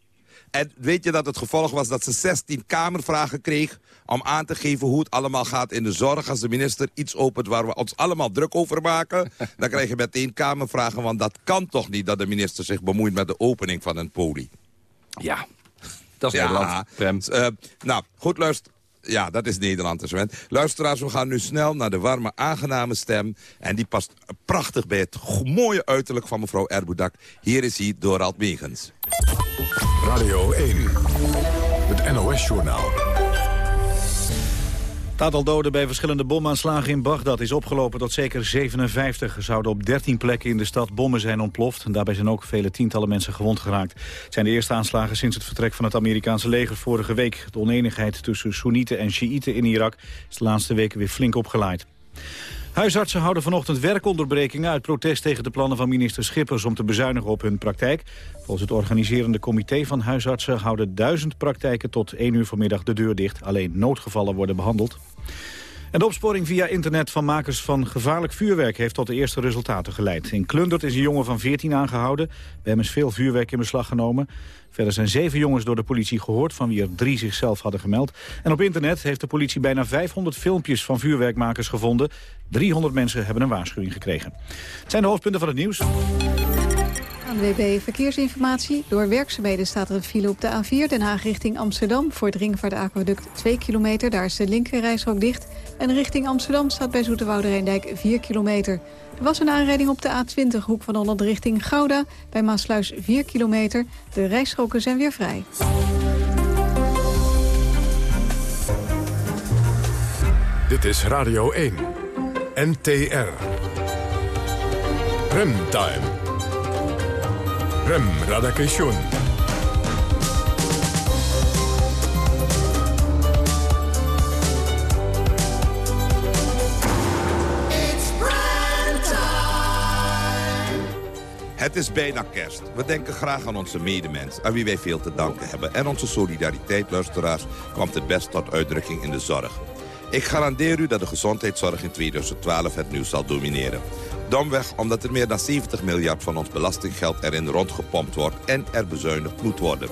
en weet je dat het gevolg was dat ze 16 kamervragen kreeg... om aan te geven hoe het allemaal gaat in de zorg. Als de minister iets opent waar we ons allemaal druk over maken... dan krijg je meteen kamervragen, want dat kan toch niet... dat de minister zich bemoeit met de opening van een poli. Ja, dat is ja, Nederland. Uh, nou, goed luister. Ja, dat is Nederland. Luisteraars, we gaan nu snel naar de warme, aangename stem. En die past prachtig bij het mooie uiterlijk van mevrouw Erboudak. Hier is hij, Dorald Megens. Radio 1, het NOS-journaal. Het aantal doden bij verschillende bomaanslagen in Bagdad is opgelopen tot zeker 57. Er zouden op 13 plekken in de stad bommen zijn ontploft. En daarbij zijn ook vele tientallen mensen gewond geraakt. Het zijn de eerste aanslagen sinds het vertrek van het Amerikaanse leger vorige week. De oneenigheid tussen Soenieten en Sjiïten in Irak is de laatste weken weer flink opgeleid. Huisartsen houden vanochtend werkonderbrekingen uit protest tegen de plannen van minister Schippers om te bezuinigen op hun praktijk. Volgens het organiserende comité van huisartsen houden duizend praktijken tot 1 uur vanmiddag de deur dicht. Alleen noodgevallen worden behandeld. En de opsporing via internet van makers van gevaarlijk vuurwerk heeft tot de eerste resultaten geleid. In Klundert is een jongen van 14 aangehouden. Hem is veel vuurwerk in beslag genomen. Verder zijn zeven jongens door de politie gehoord, van wie er drie zichzelf hadden gemeld. En op internet heeft de politie bijna 500 filmpjes van vuurwerkmakers gevonden. 300 mensen hebben een waarschuwing gekregen. Het zijn de hoofdpunten van het nieuws. ANWB Verkeersinformatie. Door werkzaamheden staat er een file op de A4 Den Haag richting Amsterdam. Voor het Ringvaartaquaduct 2 kilometer, daar is de linkerrijstrook dicht. En richting Amsterdam staat bij Zoeterwoude Rijndijk 4 kilometer. Er was een aanrijding op de A20 hoek van Holland richting Gouda. Bij Maasluis 4 kilometer. De rijstroken zijn weer vrij. Dit is Radio 1. NTR. Remtime. Rem Radakation. Het is bijna kerst. We denken graag aan onze medemens, aan wie wij veel te danken hebben. En onze solidariteit, luisteraars, kwam het best tot uitdrukking in de zorg. Ik garandeer u dat de gezondheidszorg in 2012 het nieuws zal domineren. Domweg omdat er meer dan 70 miljard van ons belastinggeld erin rondgepompt wordt en er bezuinigd moet worden.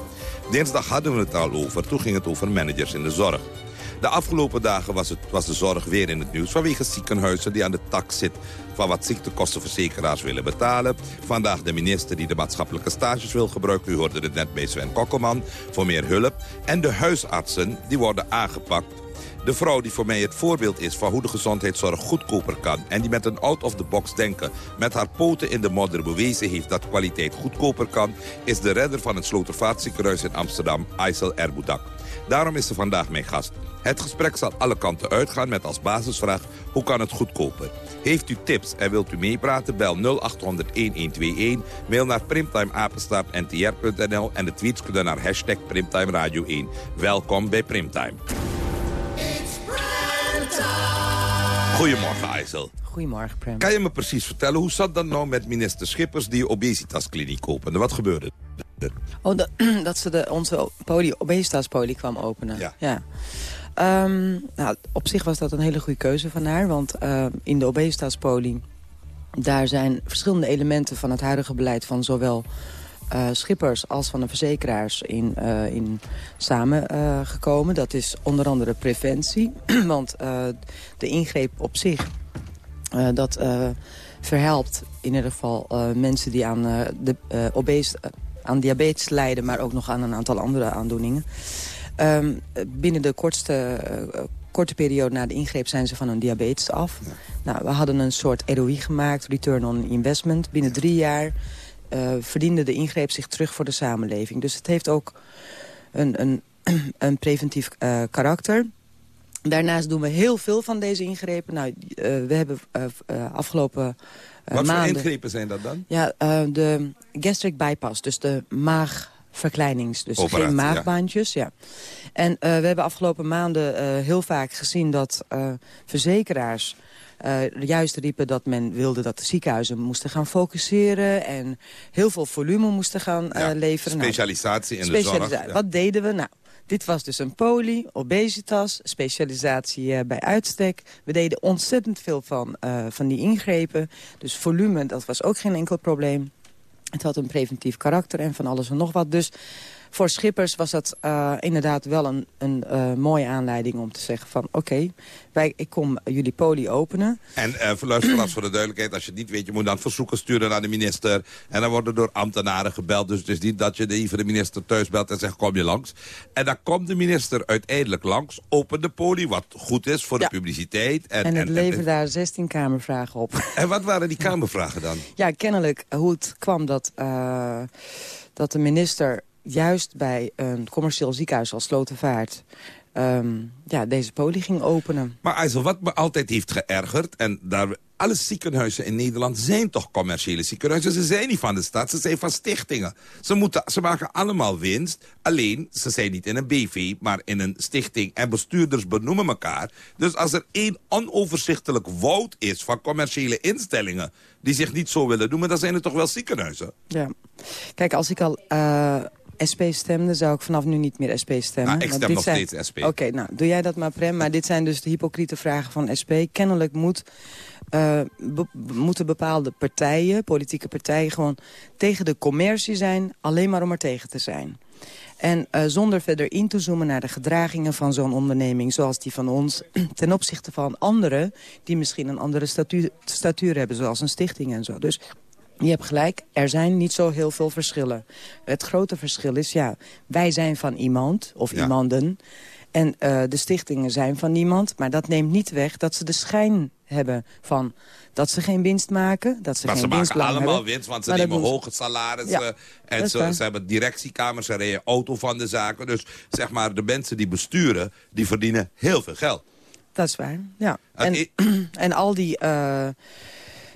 Dinsdag hadden we het al over, toen ging het over managers in de zorg. De afgelopen dagen was, het, was de zorg weer in het nieuws... vanwege ziekenhuizen die aan de tak zitten van wat ziektekostenverzekeraars willen betalen. Vandaag de minister die de maatschappelijke stages wil gebruiken. U hoorde het net bij Sven Kokkelman voor meer hulp. En de huisartsen die worden aangepakt de vrouw die voor mij het voorbeeld is van hoe de gezondheidszorg goedkoper kan... en die met een out-of-the-box denken met haar poten in de modder bewezen heeft... dat kwaliteit goedkoper kan, is de redder van het Slotervaartziekenhuis in Amsterdam, Aysel Erboudak. Daarom is ze vandaag mijn gast. Het gesprek zal alle kanten uitgaan met als basisvraag... hoe kan het goedkoper? Heeft u tips en wilt u meepraten? Bel 0800-1121. Mail naar primtimeapenstaartntr.nl en de tweets kunnen naar hashtag Primtime Radio 1. Welkom bij Primtime. Goedemorgen, Aysel. Goedemorgen, Prem. Kan je me precies vertellen, hoe zat dat nou met minister Schippers... die obesitaskliniek opende? Wat gebeurde er? Oh, dat, dat ze de, onze poli, obesitaspolie kwam openen. Ja. ja. Um, nou, op zich was dat een hele goede keuze van haar. Want uh, in de obesitaspolie... daar zijn verschillende elementen van het huidige beleid... van zowel uh, schippers als van de verzekeraars in, uh, in samengekomen. dat is onder andere preventie. Want de ingreep op zich, dat verhelpt in ieder geval mensen die aan, de, obese, aan diabetes lijden... maar ook nog aan een aantal andere aandoeningen. Um, binnen de kortste, uh, korte periode na de ingreep zijn ze van hun diabetes af. Nou, we hadden een soort ROI gemaakt, Return on Investment. Binnen drie jaar eh, verdiende de ingreep zich terug voor de samenleving. Dus het heeft ook een, een, een preventief eh, karakter. Daarnaast doen we heel veel van deze ingrepen. Nou, eh, we hebben afgelopen Wat maanden... voor ingrepen zijn dat dan? Ja, de gastric bypass, dus de maagverkleinings. Dus geen maagbaantjes, ja. En we hebben afgelopen maanden heel vaak gezien dat verzekeraars... eh, juist riepen dat men wilde dat de ziekenhuizen moesten gaan focusseren... en heel veel volume moesten gaan eh, leveren. Nou, Specialisatie in de zorg. ja. Wat deden we? Nou, dit was dus een poli, obesitas, specialisatie eh, bij uitstek. We deden ontzettend veel van, van die ingrepen. Dus volume, dat was ook geen enkel probleem. Het had een preventief karakter en van alles en nog wat. Dus voor schippers was dat eh, inderdaad wel een, een eh, mooie aanleiding om te zeggen van... oké, wij ik kom jullie poli openen. En eh voor luisteraars voor de duidelijkheid, als je het niet weet... je moet dan verzoeken sturen naar de minister. En dan worden door ambtenaren gebeld. Dus het is niet dat je de, even de minister thuis belt en zegt kom je langs. En dan komt de minister uiteindelijk langs, opent de poli... wat goed is voor de publiciteit. En, En, het en, leverde daar 16 kamervragen op. en wat waren die kamervragen dan? Ja, kennelijk hoe het kwam dat, dat de minister juist bij een commercieel ziekenhuis als Slotervaart... ehm, ja, deze poli ging openen. Maar also, wat me altijd heeft geërgerd... en daar, alle ziekenhuizen in Nederland zijn toch commerciële ziekenhuizen. Ze zijn niet van de stad, ze zijn van stichtingen. Ze, moeten, ze maken allemaal winst. Alleen, ze zijn niet in een BV, maar in een stichting. En bestuurders benoemen elkaar. Dus als er één onoverzichtelijk woud is van commerciële instellingen... die zich niet zo willen doen, dan zijn het toch wel ziekenhuizen? Ja. Kijk, als ik al eh, SP stemde, zou ik vanaf nu niet meer SP stemmen. Nou, ik stem dit nog zijn- steeds SP. Oké, nou, doe jij dat maar, Prem. Maar dit zijn dus de hypocriete vragen van SP. Kennelijk moet, eh, be- moeten bepaalde partijen, politieke partijen... gewoon tegen de commercie zijn, alleen maar om er tegen te zijn. En eh, zonder verder in te zoomen naar de gedragingen van zo'n onderneming... zoals die van ons, ten opzichte van anderen... die misschien een andere statu statuur hebben, zoals een stichting en zo. Dus je hebt gelijk, er zijn niet zo heel veel verschillen. Het grote verschil is, ja, wij zijn van iemand of iemanden... en eh, de stichtingen zijn van niemand... maar dat neemt niet weg dat ze de schijn hebben van... dat ze geen winst maken, dat ze Maar geen ze maken allemaal hebben. winst, want ze nemen doen hoge salarissen. Ja, en ze, hebben directiekamers, ze rijden auto van de zaken. Dus zeg maar, de mensen die besturen, die verdienen heel veel geld. Dat is waar, ja. En, en al die eh,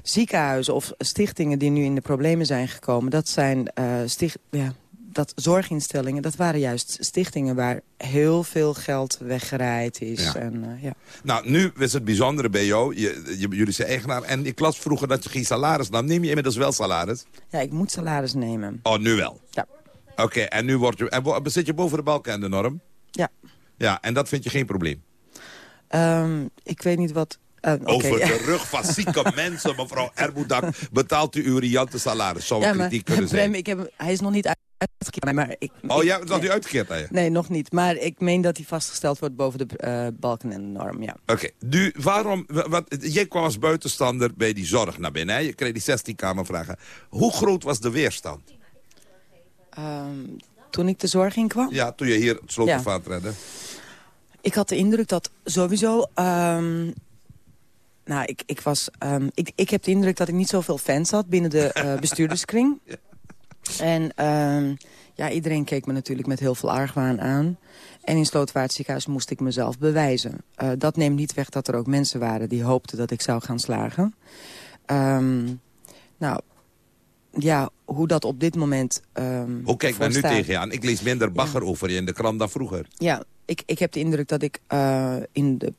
ziekenhuizen of stichtingen die nu in de problemen zijn gekomen... dat zijn sticht, ja, dat zorginstellingen, dat waren juist stichtingen... waar heel veel geld weggereid is. Ja. En, eh, ja. Nou, nu is het bijzondere bij jou. Je, je- jullie zijn eigenaar. En ik las vroeger dat je geen salaris nam. Neem je inmiddels wel salaris? ja, ik moet salaris nemen. Oh, nu wel? Ja. Oké, en nu word je... En zit je boven de balken en de norm? Ja. Ja, en dat vind je geen probleem? Ehm, ik weet niet wat... oké, Over ja. de rug van zieke mensen, mevrouw Erboedak, betaalt u uw riante salaris. Zou Ja, kritiek kunnen zijn. Prem, ik heb, hij is nog niet uitgekeerd. Maar ik, Oh ja, dat nee. u uitgekeerd je? Nee, nog niet. Maar ik meen dat hij vastgesteld wordt boven de eh, balken en de norm, ja. Oké, nu, waarom... wa- Wat, jij kwam als buitenstander bij die zorg naar binnen. Hè? Je kreeg die 16 kamervragen. Hoe groot was de weerstand? Ehm, toen ik de zorg in kwam, Ja, toen je hier het slotenvaart redde. ik had de indruk dat sowieso... ehm, nou, ik, ik, was, ehm, ik, ik heb de indruk dat ik niet zoveel fans had binnen de eh, bestuurderskring. En ehm, ja, iedereen keek me natuurlijk met heel veel argwaan aan. En in Slootvaart ziekenhuis moest ik mezelf bewijzen. Eh, dat neemt niet weg dat er ook mensen waren die hoopten dat ik zou gaan slagen. Ehm, nou, ja, hoe dat op dit moment ehm Hoe kijk men nu tegen je aan? Ik lees minder bagger over je in de krant dan vroeger. Ja, ik, ik heb de indruk dat ik eh, in de,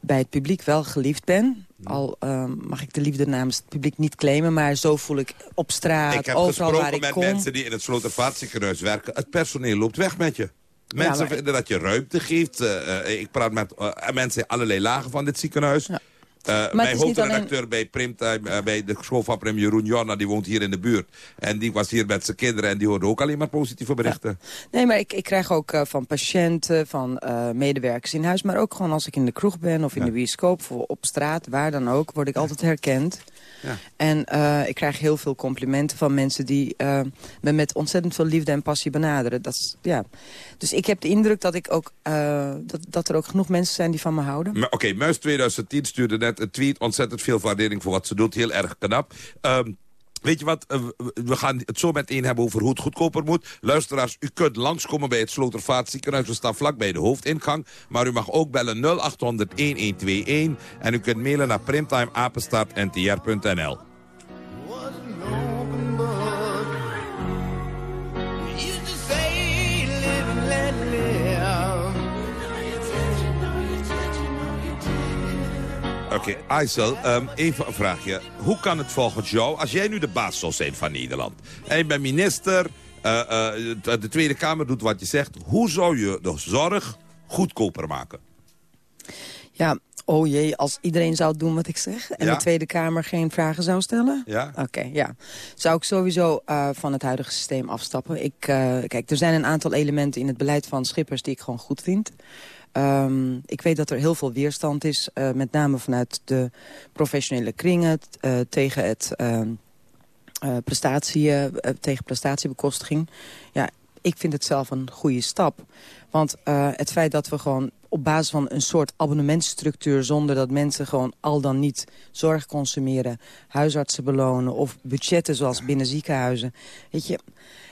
bij het publiek wel geliefd ben. Al ehm, mag ik de liefde namens het publiek niet claimen... maar zo voel ik op straat, ik heb overal waar gesproken ik met kom. mensen die in het Slotervaartziekenhuis werken. Het personeel loopt weg met je. Mensen maar- vinden dat je ruimte geeft. Eh, eh, ik praat met eh, mensen in allerlei lagen van dit ziekenhuis. Het mijn hoofdredacteur bij Primtime, eh, bij de school van Prim Jeroen Jonna, die woont hier in de buurt. En die was hier met zijn kinderen en die hoorde ook alleen maar positieve berichten. Nee, maar ik, ik krijg ook eh, van patiënten, van eh, medewerkers in huis... maar ook gewoon als ik in de kroeg ben of in de bioscoop of op straat... waar dan ook, word ik altijd herkend. Ja. En eh, ik krijg heel veel complimenten van mensen die eh, me met ontzettend veel liefde en passie benaderen. Dat is, ja. Dus ik heb de indruk dat, ik ook, eh, dat, dat er ook genoeg mensen zijn die van me houden. Oké, Muis 2010 stuurde net een tweet. Ontzettend veel waardering voor wat ze doet. Heel erg knap. Ehm, Weet je wat, eh, we- gaan het zo meteen hebben over hoe het goedkoper moet. Luisteraars, u kunt langskomen bij het Slotervaart ziekenhuis. We staan vlak bij de hoofdingang. Maar u mag ook bellen 0800-1121. En u kunt mailen naar primtimeapenstaartntr.nl. Oké, Aysel, ehm, even een vraagje. Hoe kan het volgens jou, als jij nu de baas zou zijn van Nederland... en je bent minister, eh, eh, de de Tweede Kamer doet wat je zegt... hoe zou je de zorg goedkoper maken? Ja, oh jee, als iedereen zou doen wat ik zeg... en Ja. de Tweede Kamer geen vragen zou stellen? Ja? Oké, ja. Zou ik sowieso eh, van het huidige systeem afstappen. Ik, kijk, er zijn een aantal elementen in het beleid van Schippers die ik gewoon goed vind. Ehm, ik weet dat er heel veel weerstand is, eh, met name vanuit de professionele kringen... eh, tegen het... ehm, eh, prestatie, tegen prestatiebekostiging. Ja, ik vind het zelf een goede stap. Want het feit dat we gewoon op basis van een soort abonnementstructuur... zonder dat mensen gewoon al dan niet zorg consumeren... huisartsen belonen of budgetten zoals binnen ziekenhuizen. Weet je,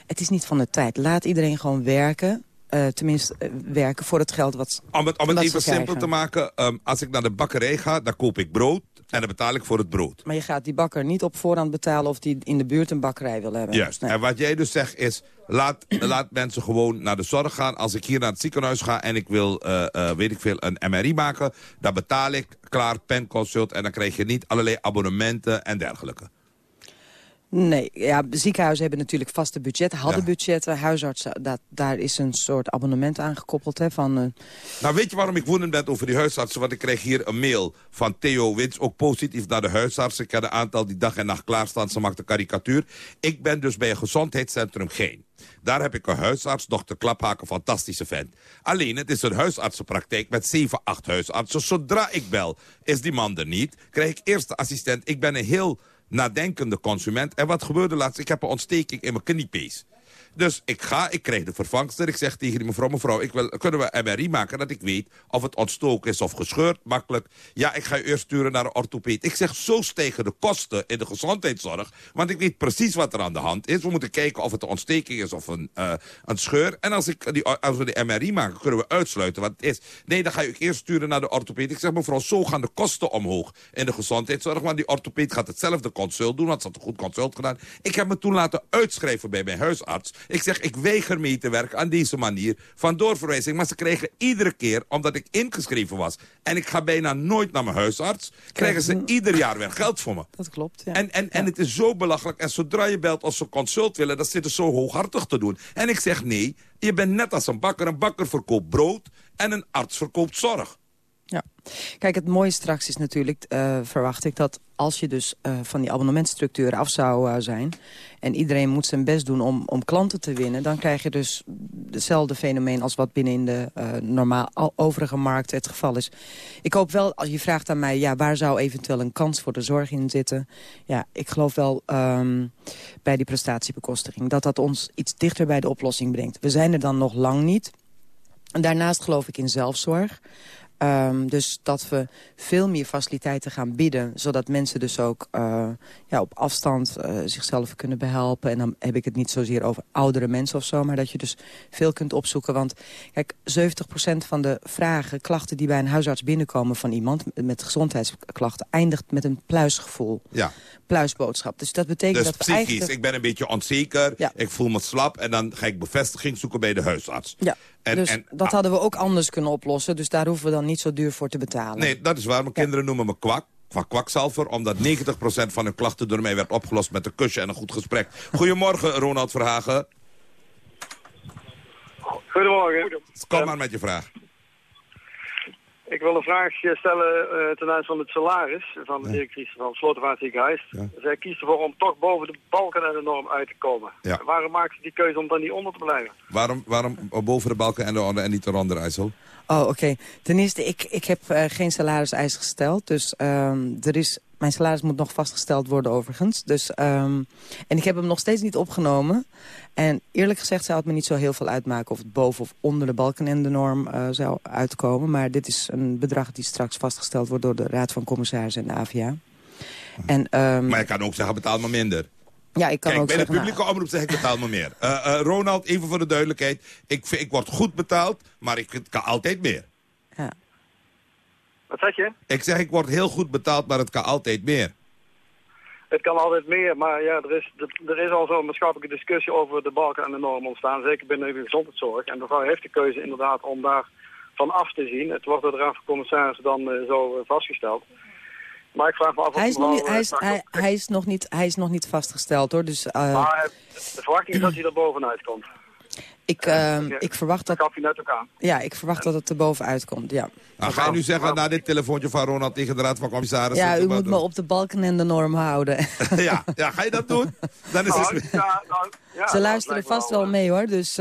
het is niet van de tijd. Laat iedereen gewoon werken. Eh, tenminste, eh, werken voor het geld wat Om het, om het even simpel te maken, ehm, als ik naar de bakkerij ga, dan koop ik brood... en dan betaal ik voor het brood. Maar je gaat die bakker niet op voorhand betalen... of die in de buurt een bakkerij wil hebben. Juist. En wat jij dus zegt is, laat, laat mensen gewoon naar de zorg gaan. Als ik hier naar het ziekenhuis ga en ik wil, eh, weet ik veel, een MRI maken... dan betaal ik, klaar, penconsult... en dan krijg je niet allerlei abonnementen en dergelijke. Nee, ja, ziekenhuizen hebben natuurlijk vaste budgetten, hadden Ja. budgetten. Huisartsen, dat, daar is een soort abonnement aan gekoppeld. Hè, van, eh, Nou, weet je waarom ik woedend ben over die huisartsen? Want ik kreeg hier een mail van Theo Wins, ook positief naar de huisartsen. Ik heb een aantal die dag en nacht klaarstaan, ze maakt een karikatuur. Ik ben dus bij een gezondheidscentrum Geen. Daar heb ik een huisarts, dokter Klaphaken, fantastische vent. Alleen, het is een huisartsenpraktijk met 7, 8 huisartsen. Zodra ik bel, is die man er niet. Krijg ik eerst de assistent. Ik ben een heel nadenkende consument. En wat gebeurde laatst? Ik heb een ontsteking in mijn kniepees. Dus ik ga, ik krijg de vervangster. Ik zeg tegen die mevrouw, mevrouw, ik wil, kunnen we MRI maken... dat ik weet of het ontstoken is of gescheurd, makkelijk. Ja, ik ga u eerst sturen naar een orthopeed. Ik zeg, zo stijgen de kosten in de gezondheidszorg. Want ik weet precies wat er aan de hand is. We moeten kijken of het een ontsteking is of een, eh, een scheur. En als, ik die, als we de MRI maken, kunnen we uitsluiten wat het is. Nee, dan ga ik eerst sturen naar de orthopeed. Ik zeg, mevrouw, zo gaan de kosten omhoog in de gezondheidszorg. Want die orthopeed gaat hetzelfde consult doen, want ze had een goed consult gedaan. Ik heb me toen laten uitschrijven bij mijn huisarts. Ik zeg, ik weiger mee te werken aan deze manier van doorverwijzing. Maar ze kregen iedere keer, omdat ik ingeschreven was... en ik ga bijna nooit naar mijn huisarts... krijgen ze ieder jaar weer geld voor me. dat klopt, ja. En, en, en het is zo belachelijk. En zodra je belt als ze consult willen, dan zitten ze zo hooghartig te doen. En ik zeg nee, je bent net als een bakker. Een bakker verkoopt brood en een arts verkoopt zorg. Kijk, het mooie straks is natuurlijk, eh, verwacht ik, dat als je dus eh, van die abonnementstructuren af zou eh, zijn... en iedereen moet zijn best doen om, om klanten te winnen... dan krijg je dus hetzelfde fenomeen als wat binnen in de normaal al- overige markt het geval is. Ik hoop wel, als je vraagt aan mij, ja, waar zou eventueel een kans voor de zorg in zitten? Ja, ik geloof wel ehm, bij die prestatiebekostiging, dat dat ons iets dichter bij de oplossing brengt. We zijn er dan nog lang niet. En daarnaast geloof ik in zelfzorg. Ehm, dus dat we veel meer faciliteiten gaan bieden... zodat mensen dus ook eh, ja, op afstand eh, zichzelf kunnen behelpen. En dan heb ik het niet zozeer over oudere mensen of zo... maar dat je dus veel kunt opzoeken. Want kijk, 70% van de vragen, klachten die bij een huisarts binnenkomen... van iemand met gezondheidsklachten... eindigt met een pluisgevoel. Ja. Pluisboodschap. Dus dat betekent Dus dat we psychisch, eigenlijk... ik ben een beetje onzeker, ik voel me slap... en dan ga ik bevestiging zoeken bij de huisarts. Ja, En- dus en- dat hadden we ook anders kunnen oplossen. Dus daar hoeven we dan niet zo duur voor te betalen. Nee, dat is waar. Mijn kinderen noemen me kwak. Kwak kwakzalver, omdat 90% van hun klachten door mij werd opgelost met een kusje en een goed gesprek. Goedemorgen, Ronald Verhagen. Goedemorgen. Kom maar met je vraag. Ik wil een vraag stellen eh, ten aanzien van het salaris van de Christen van Slotervaart ziekenhuis. Zij kiest ervoor om toch boven de balken en de norm uit te komen. Ja. Waarom maakt ze die keuze om dan niet onder te blijven? Waarom, waarom boven de balken en de onder en niet eronder, IJssel? Oh, oké. Ten eerste, ik, ik heb eh, geen salariseis gesteld. Dus ehm, er is, mijn salaris moet nog vastgesteld worden overigens. Dus, ehm, en ik heb hem nog steeds niet opgenomen. En eerlijk gezegd zou het me niet zo heel veel uitmaken... of het boven of onder de balken en de norm eh, zou uitkomen. Maar dit is een bedrag die straks vastgesteld wordt... door de Raad van Commissarissen en de AVA. En, ehm, Maar je kan ook zeggen, betaal maar minder. Ja, ik kan Kijk, ook bij de zeggen... nou, publieke omroep zeg ik betaal me meer. Eh, eh, Ronald, even voor de duidelijkheid. Ik, vind- ik word goed betaald, maar ik het kan altijd meer. Wat zeg je? Ik zeg, ik word heel goed betaald, maar het kan altijd meer. Het kan altijd meer, maar ja, er is, er is al zo'n maatschappelijke discussie over de balken en de normen ontstaan. Zeker binnen de gezondheidszorg. En mevrouw heeft de keuze inderdaad om daar van af te zien. Het wordt door de Raad van Commissarissen dan eh, zo vastgesteld. Maar ik vraag me af Hij is, nog niet, hij, eh, is, hij, hij, is nog niet, hij is nog niet vastgesteld, hoor. Dus eh, Maar eh, de verwachting is dat hij er bovenuit komt. ik, eh, ik verwacht dat... gaf je net ook aan. Ja, ik verwacht dat het er bovenuit komt, ja. Nou, ga je nu zeggen, na dit telefoontje van Ronald tegen de Raad van Commissarissen... Ja, u moet maar- me op de balken en de norm houden. ja, ja, ga je dat doen? Dan is Nou, het... ja, nou, ja, Ze luisteren vast wel, wel mee, hoor. Dus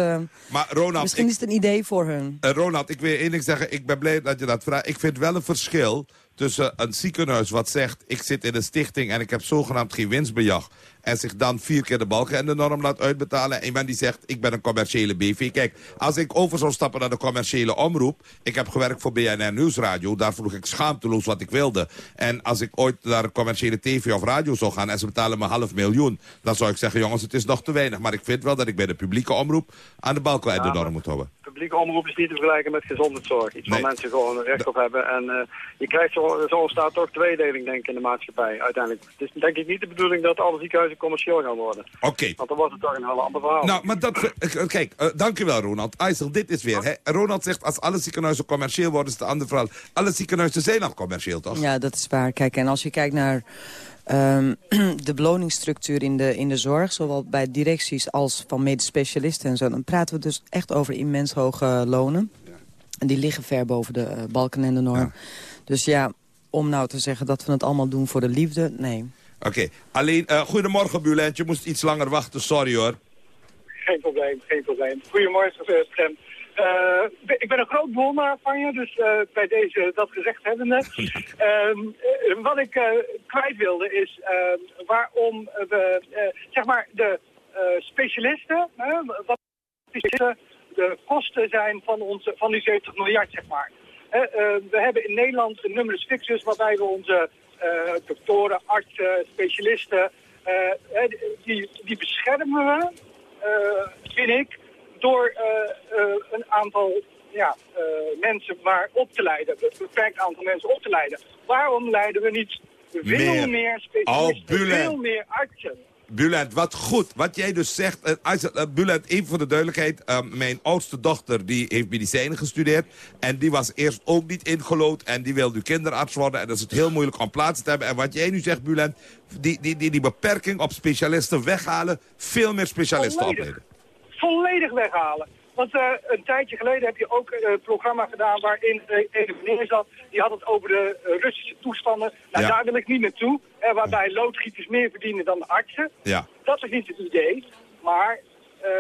Maar Ronald, misschien ik- is het een idee voor hun. Ronald, ik wil één ding zeggen. Ik ben blij dat je dat vraagt. Ik vind wel een verschil tussen een ziekenhuis wat zegt... ik zit in een stichting en ik heb zogenaamd geen winstbejag... en zich dan vier keer de balken en de norm laat uitbetalen... en iemand die zegt, ik ben een commerciële BV. Kijk, als ik over zou stappen naar de commerciële omroep... ik heb gewerkt voor BNR Nieuwsradio... daar vroeg ik schaamteloos wat ik wilde. En als ik ooit naar een commerciële tv of radio zou gaan... en ze betalen me half miljoen... dan zou ik zeggen, jongens, het is nog te weinig. Maar ik vind wel dat ik bij de publieke omroep... aan de balken en de norm moet houden. Publieke omroep is niet te vergelijken met gezondheidszorg. Iets Nee. waar mensen gewoon recht op hebben. En eh, je krijgt zo, zo ontstaat toch tweedeling denk ik in de maatschappij uiteindelijk. Het is denk ik niet de bedoeling dat alle ziekenhuizen commercieel gaan worden. Oké. Want dan wordt het toch een heel ander verhaal. Nou, maar dat... eh, Kijk, eh, dankjewel Ronald. IJssel, dit is weer. Hè. Ronald zegt, als alle ziekenhuizen commercieel worden, is het een ander verhaal. Alle ziekenhuizen zijn al commercieel, toch? Ja, dat is waar. Kijk, en als je kijkt naar ehm, de beloningsstructuur in de, in de zorg... zowel bij directies als van medisch specialisten en zo... dan praten we dus echt over immens hoge lonen. En die liggen ver boven de eh, balken en de norm. Dus ja, om nou te zeggen dat we het allemaal doen voor de liefde, nee. Oké. Alleen, eh, goedemorgen Bulent. Je moest iets langer wachten, sorry hoor. Geen probleem, geen probleem. Goedemorgen, eh, Prem. Eh, ik ben een groot bewonderaar van je, dus eh, bij deze dat gezegd hebbende. Ehm, eh, wat ik kwijt wilde is ehm, waarom we, zeg maar, de specialisten, hè, wat specialisten de kosten zijn van, onze, van die 70 miljard, zeg maar. Eh, eh, we hebben in Nederland een numerus fixus waarbij we onze doktoren, artsen, specialisten, die, die beschermen we, vind ik, door eh, eh, een aantal ja, eh, mensen maar op te leiden. Een beperkt aantal mensen op te leiden. Waarom leiden we niet veel Meer. meer, specialisten, Oh, veel meer artsen? Bulent, wat goed. Wat jij dus zegt... eh, Bulent, even voor de duidelijkheid. mijn oudste dochter die heeft medicijnen gestudeerd. En die was eerst ook niet ingelood. En die wil nu kinderarts worden. En dat is het heel moeilijk om plaats te hebben. En wat jij nu zegt, Bulent... Die, die, die, die beperking op specialisten weghalen. Veel meer specialisten opleiden. Volledig weghalen. Want eh, een tijdje geleden heb je ook eh, een programma gedaan waarin uh, een meneer zat. Die had het over de eh, Russische toestanden. Nou, Ja. daar wil ik niet naartoe. eh, waarbij loodgieters meer verdienen dan de artsen. Ja. Dat is niet het idee. Maar eh,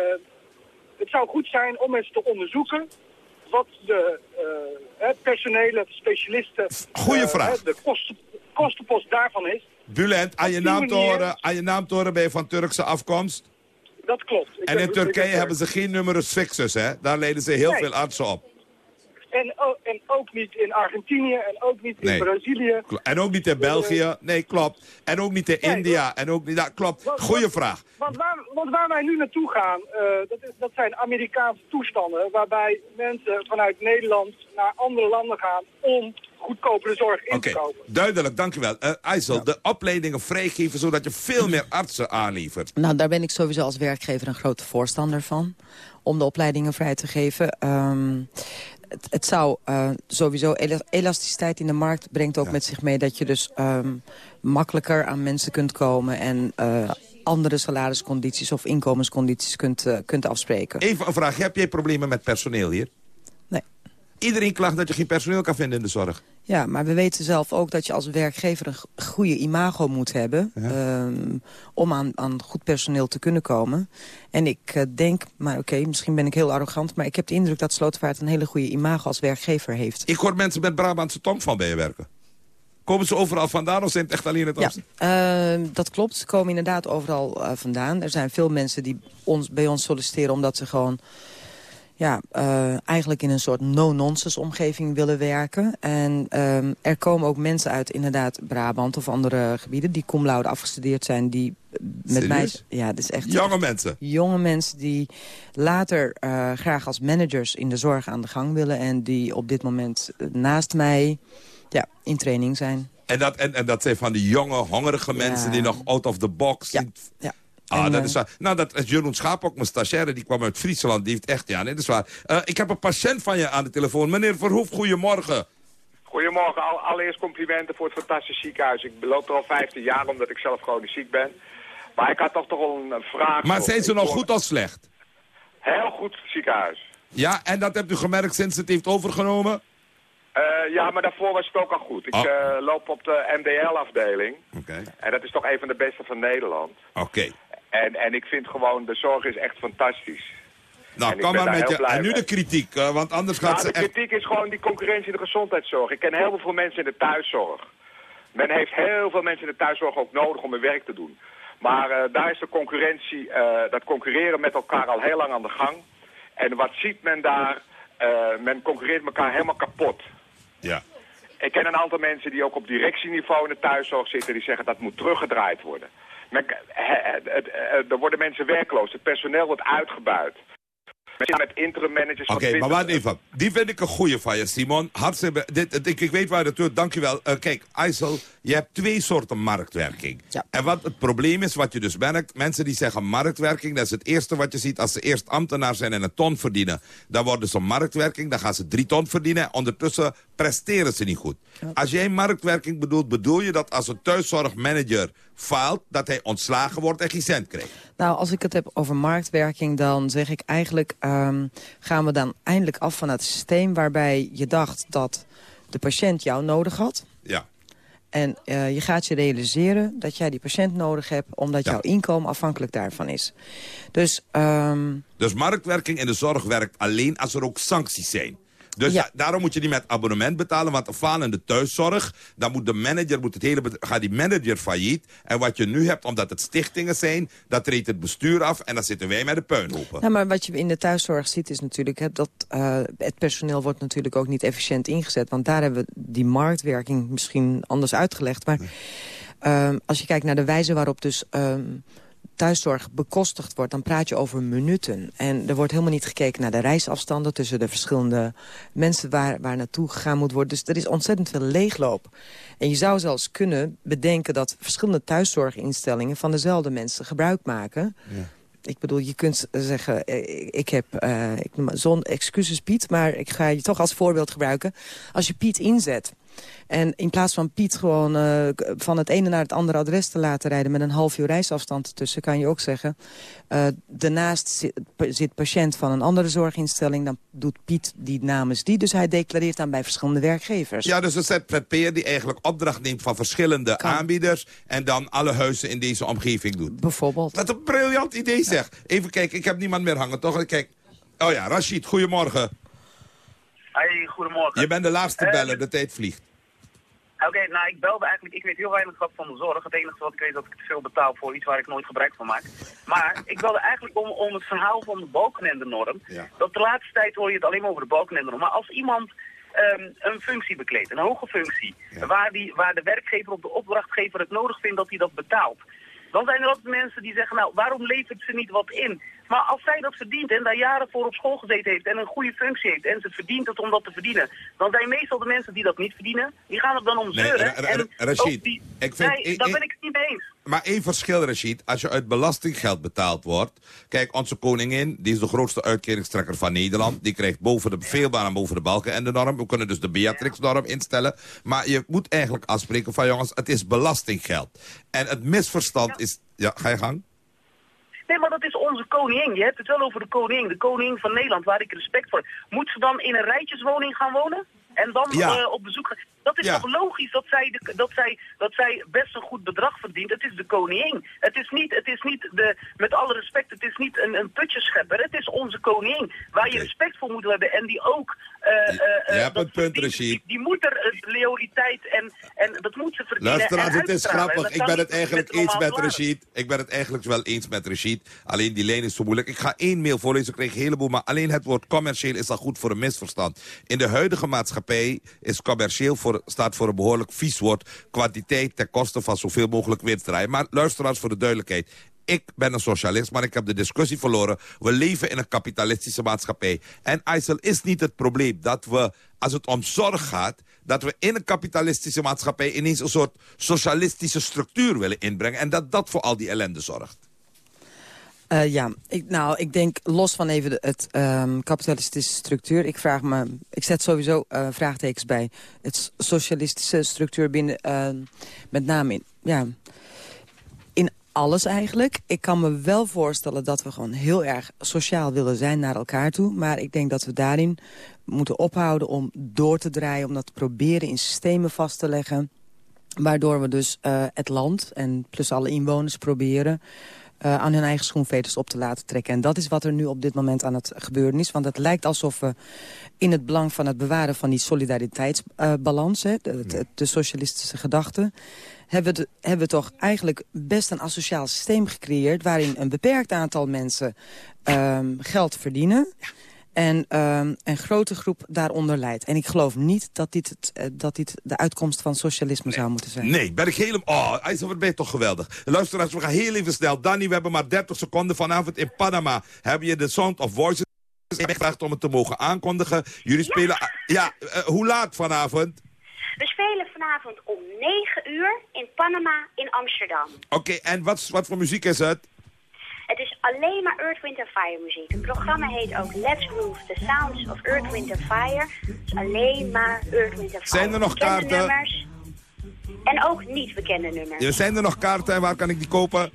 het zou goed zijn om eens te onderzoeken wat de eh, personele specialisten... Goeie eh, vraag. de kosten, kostenpost daarvan is. Bulent, aan je, naam te horen, aan je naam te horen ben je van Turkse afkomst. Dat klopt. Ik En in Turkije ben- hebben ze geen numerus fixus, hè? Daar leiden ze heel Nee. veel artsen op. En, en ook niet in Argentinië en ook niet in Nee. Brazilië. En ook niet in België. Nee, klopt. En ook niet in India. En ook niet... Ja, klopt. Goeie vraag. Want waar, want waar wij nu naartoe gaan, eh, dat, is, dat zijn Amerikaanse toestanden... waarbij mensen vanuit Nederland naar andere landen gaan om goedkopere zorg in Oké, te kopen. duidelijk. Dankjewel. Uh, IJssel, de opleidingen vrijgeven zodat je veel meer artsen aanlevert. Nou, daar ben ik sowieso als werkgever een grote voorstander van. Om de opleidingen vrij te geven. Ehm, het, het zou eh, sowieso... ela- Elasticiteit in de markt brengt ook met zich mee... dat je dus ehm, makkelijker aan mensen kunt komen... en eh, andere salariscondities of inkomenscondities kunt, kunt afspreken. Even een vraag. Heb jij problemen met personeel hier? Iedereen klaagt dat je geen personeel kan vinden in de zorg. Ja, maar we weten zelf ook dat je als werkgever een goede imago moet hebben... ehm, om aan, aan goed personeel te kunnen komen. En ik eh, denk, maar oké, misschien ben ik heel arrogant... maar ik heb de indruk dat Slotervaart een hele goede imago als werkgever heeft. Ik hoor mensen met Brabantse tong van bij je werken. Komen ze overal vandaan of zijn het echt alleen het Ja, oosten? ehm, dat klopt. Ze komen inderdaad overal eh, vandaan. Er zijn veel mensen die ons, bij ons solliciteren omdat ze gewoon ja, eh, eigenlijk in een soort no-nonsense omgeving willen werken. En ehm, er komen ook mensen uit inderdaad Brabant of andere gebieden... die cum laude afgestudeerd zijn, die met mij... Ja, dat is echt... Jonge mensen. Jonge mensen die later eh, graag als managers in de zorg aan de gang willen... en die op dit moment eh, naast mij ja, in training zijn. En dat, en, en dat zijn van die jonge, hongerige mensen die nog out of the box... Ja. Ah, En, dat eh, is waar. Nou, dat is Jeroen Schaap ook, mijn stagiaire, die kwam uit Friesland. Die heeft echt, ja, nee, dat is waar. Eh, ik heb een patiënt van je aan de telefoon. Meneer Verhoef, goedemorgen. Goedemorgen, Al- allereerst complimenten voor het fantastische ziekenhuis. Ik loop er al 15 jaar omdat ik zelf chronisch ziek ben. Maar ik had toch toch wel een, vraag. Maar zijn ze nou hoor- goed of slecht? Heel goed ziekenhuis. Ja, en dat hebt u gemerkt sinds het heeft overgenomen? Eh, ja, maar daarvoor was het ook al goed. Ik Oh. eh, loop op de MDL-afdeling. Oké. En dat is toch een van de beste van Nederland. Oké. En, en ik vind gewoon, de zorg is echt fantastisch. Nou, kom maar met je. En nu de kritiek, want anders gaat Nou, ze de echt... kritiek is gewoon die concurrentie in de gezondheidszorg. Ik ken heel veel mensen in de thuiszorg. Men heeft heel veel mensen in de thuiszorg ook nodig om hun werk te doen. Maar eh, daar is de concurrentie, eh, dat concurreren met elkaar al heel lang aan de gang. En wat ziet men daar? Eh, men concurreert elkaar helemaal kapot. Ja. Ik ken een aantal mensen die ook op directieniveau in de thuiszorg zitten... die zeggen dat moet teruggedraaid worden. Men, het- eh, er worden mensen werkloos. Het personeel wordt uitgebuit. Met interim managers... Oké, maar 20 wacht even. Die vind ik een goede van je, Simon. Hartstikke... Dit, dit- ik, ik weet waar je het doet, dankjewel. Uh, kijk, IJssel, je hebt twee soorten marktwerking. En wat het probleem is, wat je dus merkt... mensen die zeggen marktwerking, dat is het eerste wat je ziet... als ze eerst ambtenaar zijn en een ton verdienen. Dan worden ze marktwerking, dan gaan ze drie ton verdienen. Ondertussen presteren ze niet goed. Als jij marktwerking bedoelt, bedoel je dat als een thuiszorgmanager faalt... dat hij ontslagen wordt en geen cent krijgt? Nou, als ik het heb over marktwerking, dan zeg ik eigenlijk... ehm, gaan we dan eindelijk af van het systeem waarbij je dacht dat de patiënt jou nodig had. Ja. En eh, je gaat je realiseren dat jij die patiënt nodig hebt... omdat jouw inkomen afhankelijk daarvan is. Dus ehm, Dus marktwerking in de zorg werkt alleen als er ook sancties zijn. Dus da- daarom moet je niet met abonnement betalen, want een falende thuiszorg, dan moet de manager, moet het hele, gaat die manager failliet. En wat je nu hebt, omdat het stichtingen zijn, dat treedt het bestuur af en dan zitten wij met de puinhopen. Nou, maar wat je in de thuiszorg ziet is natuurlijk... Hè, dat eh, het personeel wordt natuurlijk ook niet efficiënt ingezet. Want daar hebben we die marktwerking misschien anders uitgelegd. Maar ehm, als je kijkt naar de wijze waarop dus... ehm, thuiszorg bekostigd wordt, dan praat je over minuten. En er wordt helemaal niet gekeken naar de reisafstanden... tussen de verschillende mensen waar, waar naartoe gegaan moet worden. Dus er is ontzettend veel leegloop. En je zou zelfs kunnen bedenken dat verschillende thuiszorginstellingen... van dezelfde mensen gebruik maken... Ik bedoel, je kunt zeggen, eh, ik heb eh, ik noem maar zo'n excuses Piet... maar ik ga je toch als voorbeeld gebruiken. Als je Piet inzet en in plaats van Piet gewoon eh, van het ene naar het andere adres te laten rijden... met een half uur reisafstand ertussen, kan je ook zeggen... eh, daarnaast zit, zit patiënt van een andere zorginstelling... dan doet Piet die namens die. Dus hij declareert dan bij verschillende werkgevers. Ja, dus een ZZP'er die eigenlijk opdracht neemt van verschillende aanbieders... en dan alle huizen in deze omgeving doet. Bijvoorbeeld. Wat een briljant idee zeg. Even kijken, ik heb niemand meer hangen, toch? Kijk. Oh ja, Rashid, goedemorgen. Hey, goedemorgen. Je bent de laatste Eh, beller, de tijd vliegt. Oké, nou ik belde eigenlijk, ik weet heel weinig wat van de zorg. Het enige wat ik weet is dat ik te veel betaal voor iets waar ik nooit gebruik van maak. Maar ik belde eigenlijk om, om het verhaal van de balkenendenorm. Dat de laatste tijd hoor je het alleen maar over de balkenendenorm. Maar als iemand ehm, een functie bekleedt, een hoge functie, waar, die, waar de werkgever of de opdrachtgever het nodig vindt dat hij dat betaalt. Dan zijn er altijd mensen die zeggen, nou, waarom levert ze niet wat in? Maar als zij dat verdient en daar jaren voor op school gezeten heeft en een goede functie heeft en ze verdient het om dat te verdienen, dan zijn meestal de mensen die dat niet verdienen, die gaan er dan om zeuren. Ra- Ra- en Rashid, die- ik vind- nee, daar ben ik het niet mee eens. Maar één verschil, Rashid. Als je uit belastinggeld betaald wordt... Kijk, onze koningin, die is de grootste uitkeringstrekker van Nederland. Die krijgt boven de, veel banen boven de balken en de norm. We kunnen dus de Beatrix-norm instellen. Maar je moet eigenlijk afspreken van, jongens, het is belastinggeld. En het misverstand is... Ja, ga je gang? Nee, maar dat is onze koningin. Je hebt het wel over de koningin. De koningin van Nederland, waar ik respect voor. Moet ze dan in een rijtjeswoning gaan wonen? En dan Ja. eh, op bezoek gaan? Dat is Ja. toch logisch dat zij, de, dat, zij, dat zij best een goed bedrag verdient? Het is de koningin. Het is niet, het is niet de, met alle respect, het is niet een, een putjeschepper. Het is onze koningin. Waar je respect voor moet hebben en die ook eh, eh, Je hebt een punt. Die, die moet er loyaliteit en, en dat moet ze verdienen. Luisteraars, het is grappig. Ik ben het eigenlijk met eens met. Rashid. Ik ben het eigenlijk wel eens met Rashid. Alleen die lijn is zo moeilijk. Ik ga één mail voorlezen. Ik kreeg een heleboel. Maar alleen het woord commercieel is al goed voor een misverstand. In de huidige maatschappij is commercieel voor, staat voor een behoorlijk vies woord. Kwantiteit ten koste van zoveel mogelijk winst draaien. Maar luisteraars, voor de duidelijkheid. Ik ben een socialist, maar ik heb de discussie verloren. We leven in een kapitalistische maatschappij. En IJssel is niet het probleem dat we, als het om zorg gaat... dat we in een kapitalistische maatschappij ineens een soort socialistische structuur willen inbrengen. En dat dat voor al die ellende zorgt. Eh, ja, ik, nou, ik denk los van even de, het ehm, kapitalistische structuur. Ik vraag me, ik zet sowieso eh, vraagtekens bij het socialistische structuur binnen, ehm, met name in, ja, in alles eigenlijk. Ik kan me wel voorstellen dat we gewoon heel erg sociaal willen zijn naar elkaar toe. Maar ik denk dat we daarin moeten ophouden om door te draaien, om dat te proberen in systemen vast te leggen. Waardoor we dus eh, het land en plus alle inwoners proberen eh, aan hun eigen schoenveters op te laten trekken. En dat is wat er nu op dit moment aan het gebeuren is. Want het lijkt alsof we in het belang van het bewaren van die solidariteitsbalans... hè, de, de, de socialistische gedachte... Hebben we, hebben we toch eigenlijk best een asociaal systeem gecreëerd... waarin een beperkt aantal mensen ehm, geld verdienen... En ehm, een grote groep daaronder leidt. En ik geloof niet dat dit, het, eh, dat dit de uitkomst van socialisme zou moeten zijn. Nee, ben ik helemaal... Oh, IJssel, wat ben je toch geweldig. Luisteraars, we gaan heel even snel. Danny, we hebben maar 30 seconden. Vanavond in Panama heb je de Sound of Voices gevraagd om het te mogen aankondigen. Jullie spelen... Ja, eh, hoe laat vanavond? We spelen vanavond om 9 uur in Panama in Amsterdam. Oké, en wat, wat voor muziek is het? Het is alleen maar Earth, Wind Fire muziek. Het programma heet ook Let's Move, The Sounds of Earth, Wind Fire. Het is alleen maar Earth, Wind Fire. Zijn er nog Bekende kaarten? Nummers en ook niet bekende nummers. Er zijn er nog kaarten en waar kan ik die kopen?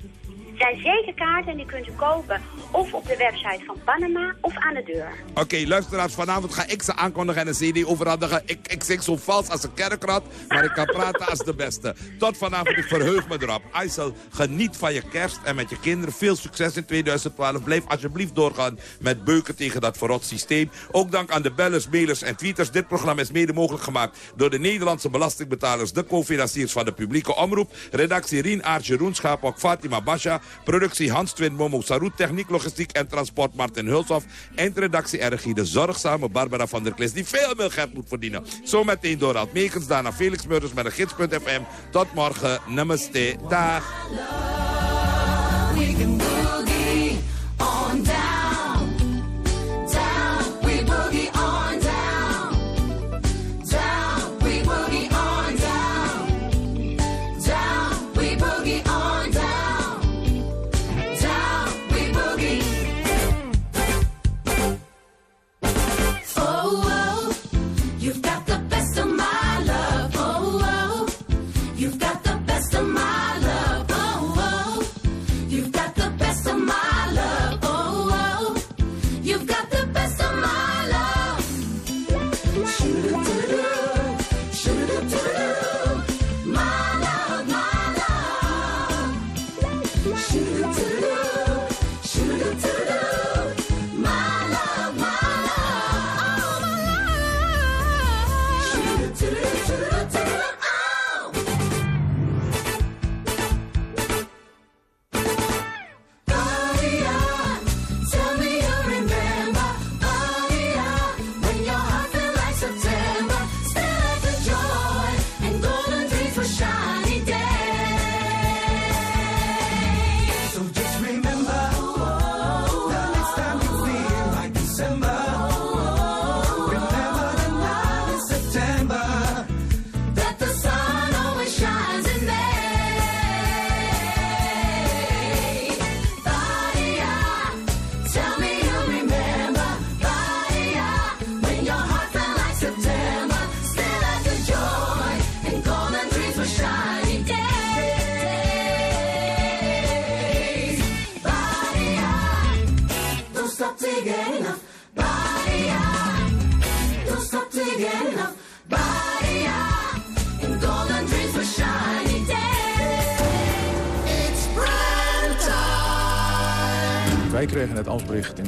Zijn zeker kaarten en die kunt u kopen of op de website van Panama of aan de deur. Oké, luisteraars, vanavond ga ik ze aankondigen en een cd overhandigen. Ik, ik zing zo vals als een kerkrat, maar ik kan praten als de beste. Tot vanavond, ik verheug me erop. IJssel, geniet van je kerst en met je kinderen. Veel succes in 2012. Blijf alsjeblieft doorgaan met beuken tegen dat verrot systeem. Ook dank aan de bellers, mailers en tweeters. Dit programma is mede mogelijk gemaakt door de Nederlandse belastingbetalers... de co-financiers van de publieke omroep. Redactie Rien Aartje Roenschaap, ook Fatima Basha. Productie Hans Twin Momo Saroet. Techniek, logistiek en transport Martin Hulshoff. Eindredactie en de zorgzame Barbara van der Klis... die veel meer geld moet verdienen. Zometeen Dorald Meekens, daarna Felix Meurders met een gids.fm. Tot morgen. Namaste. Dag.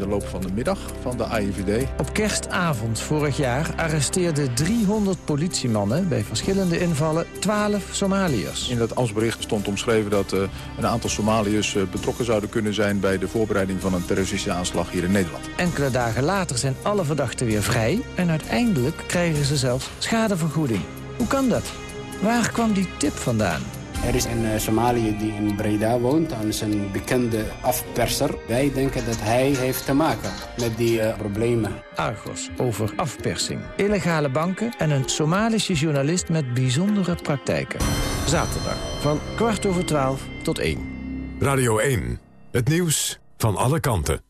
De loop van de middag van de AIVD. Op kerstavond vorig jaar arresteerden 300 politiemannen... bij verschillende invallen 12 Somaliërs. In dat ambtsbericht stond omschreven dat eh, een aantal Somaliërs eh, betrokken zouden kunnen zijn... bij de voorbereiding van een terroristische aanslag hier in Nederland. Enkele dagen later zijn alle verdachten weer vrij... en uiteindelijk krijgen ze zelfs schadevergoeding. Hoe kan dat? Waar kwam die tip vandaan? Er is een uh, Somaliër die in Breda woont en is een bekende afperser. Wij denken dat hij heeft te maken met die uh, problemen. Argos over afpersing, illegale banken en een Somalische journalist met bijzondere praktijken. Zaterdag van kwart over twaalf tot één. Radio 1, het nieuws van alle kanten.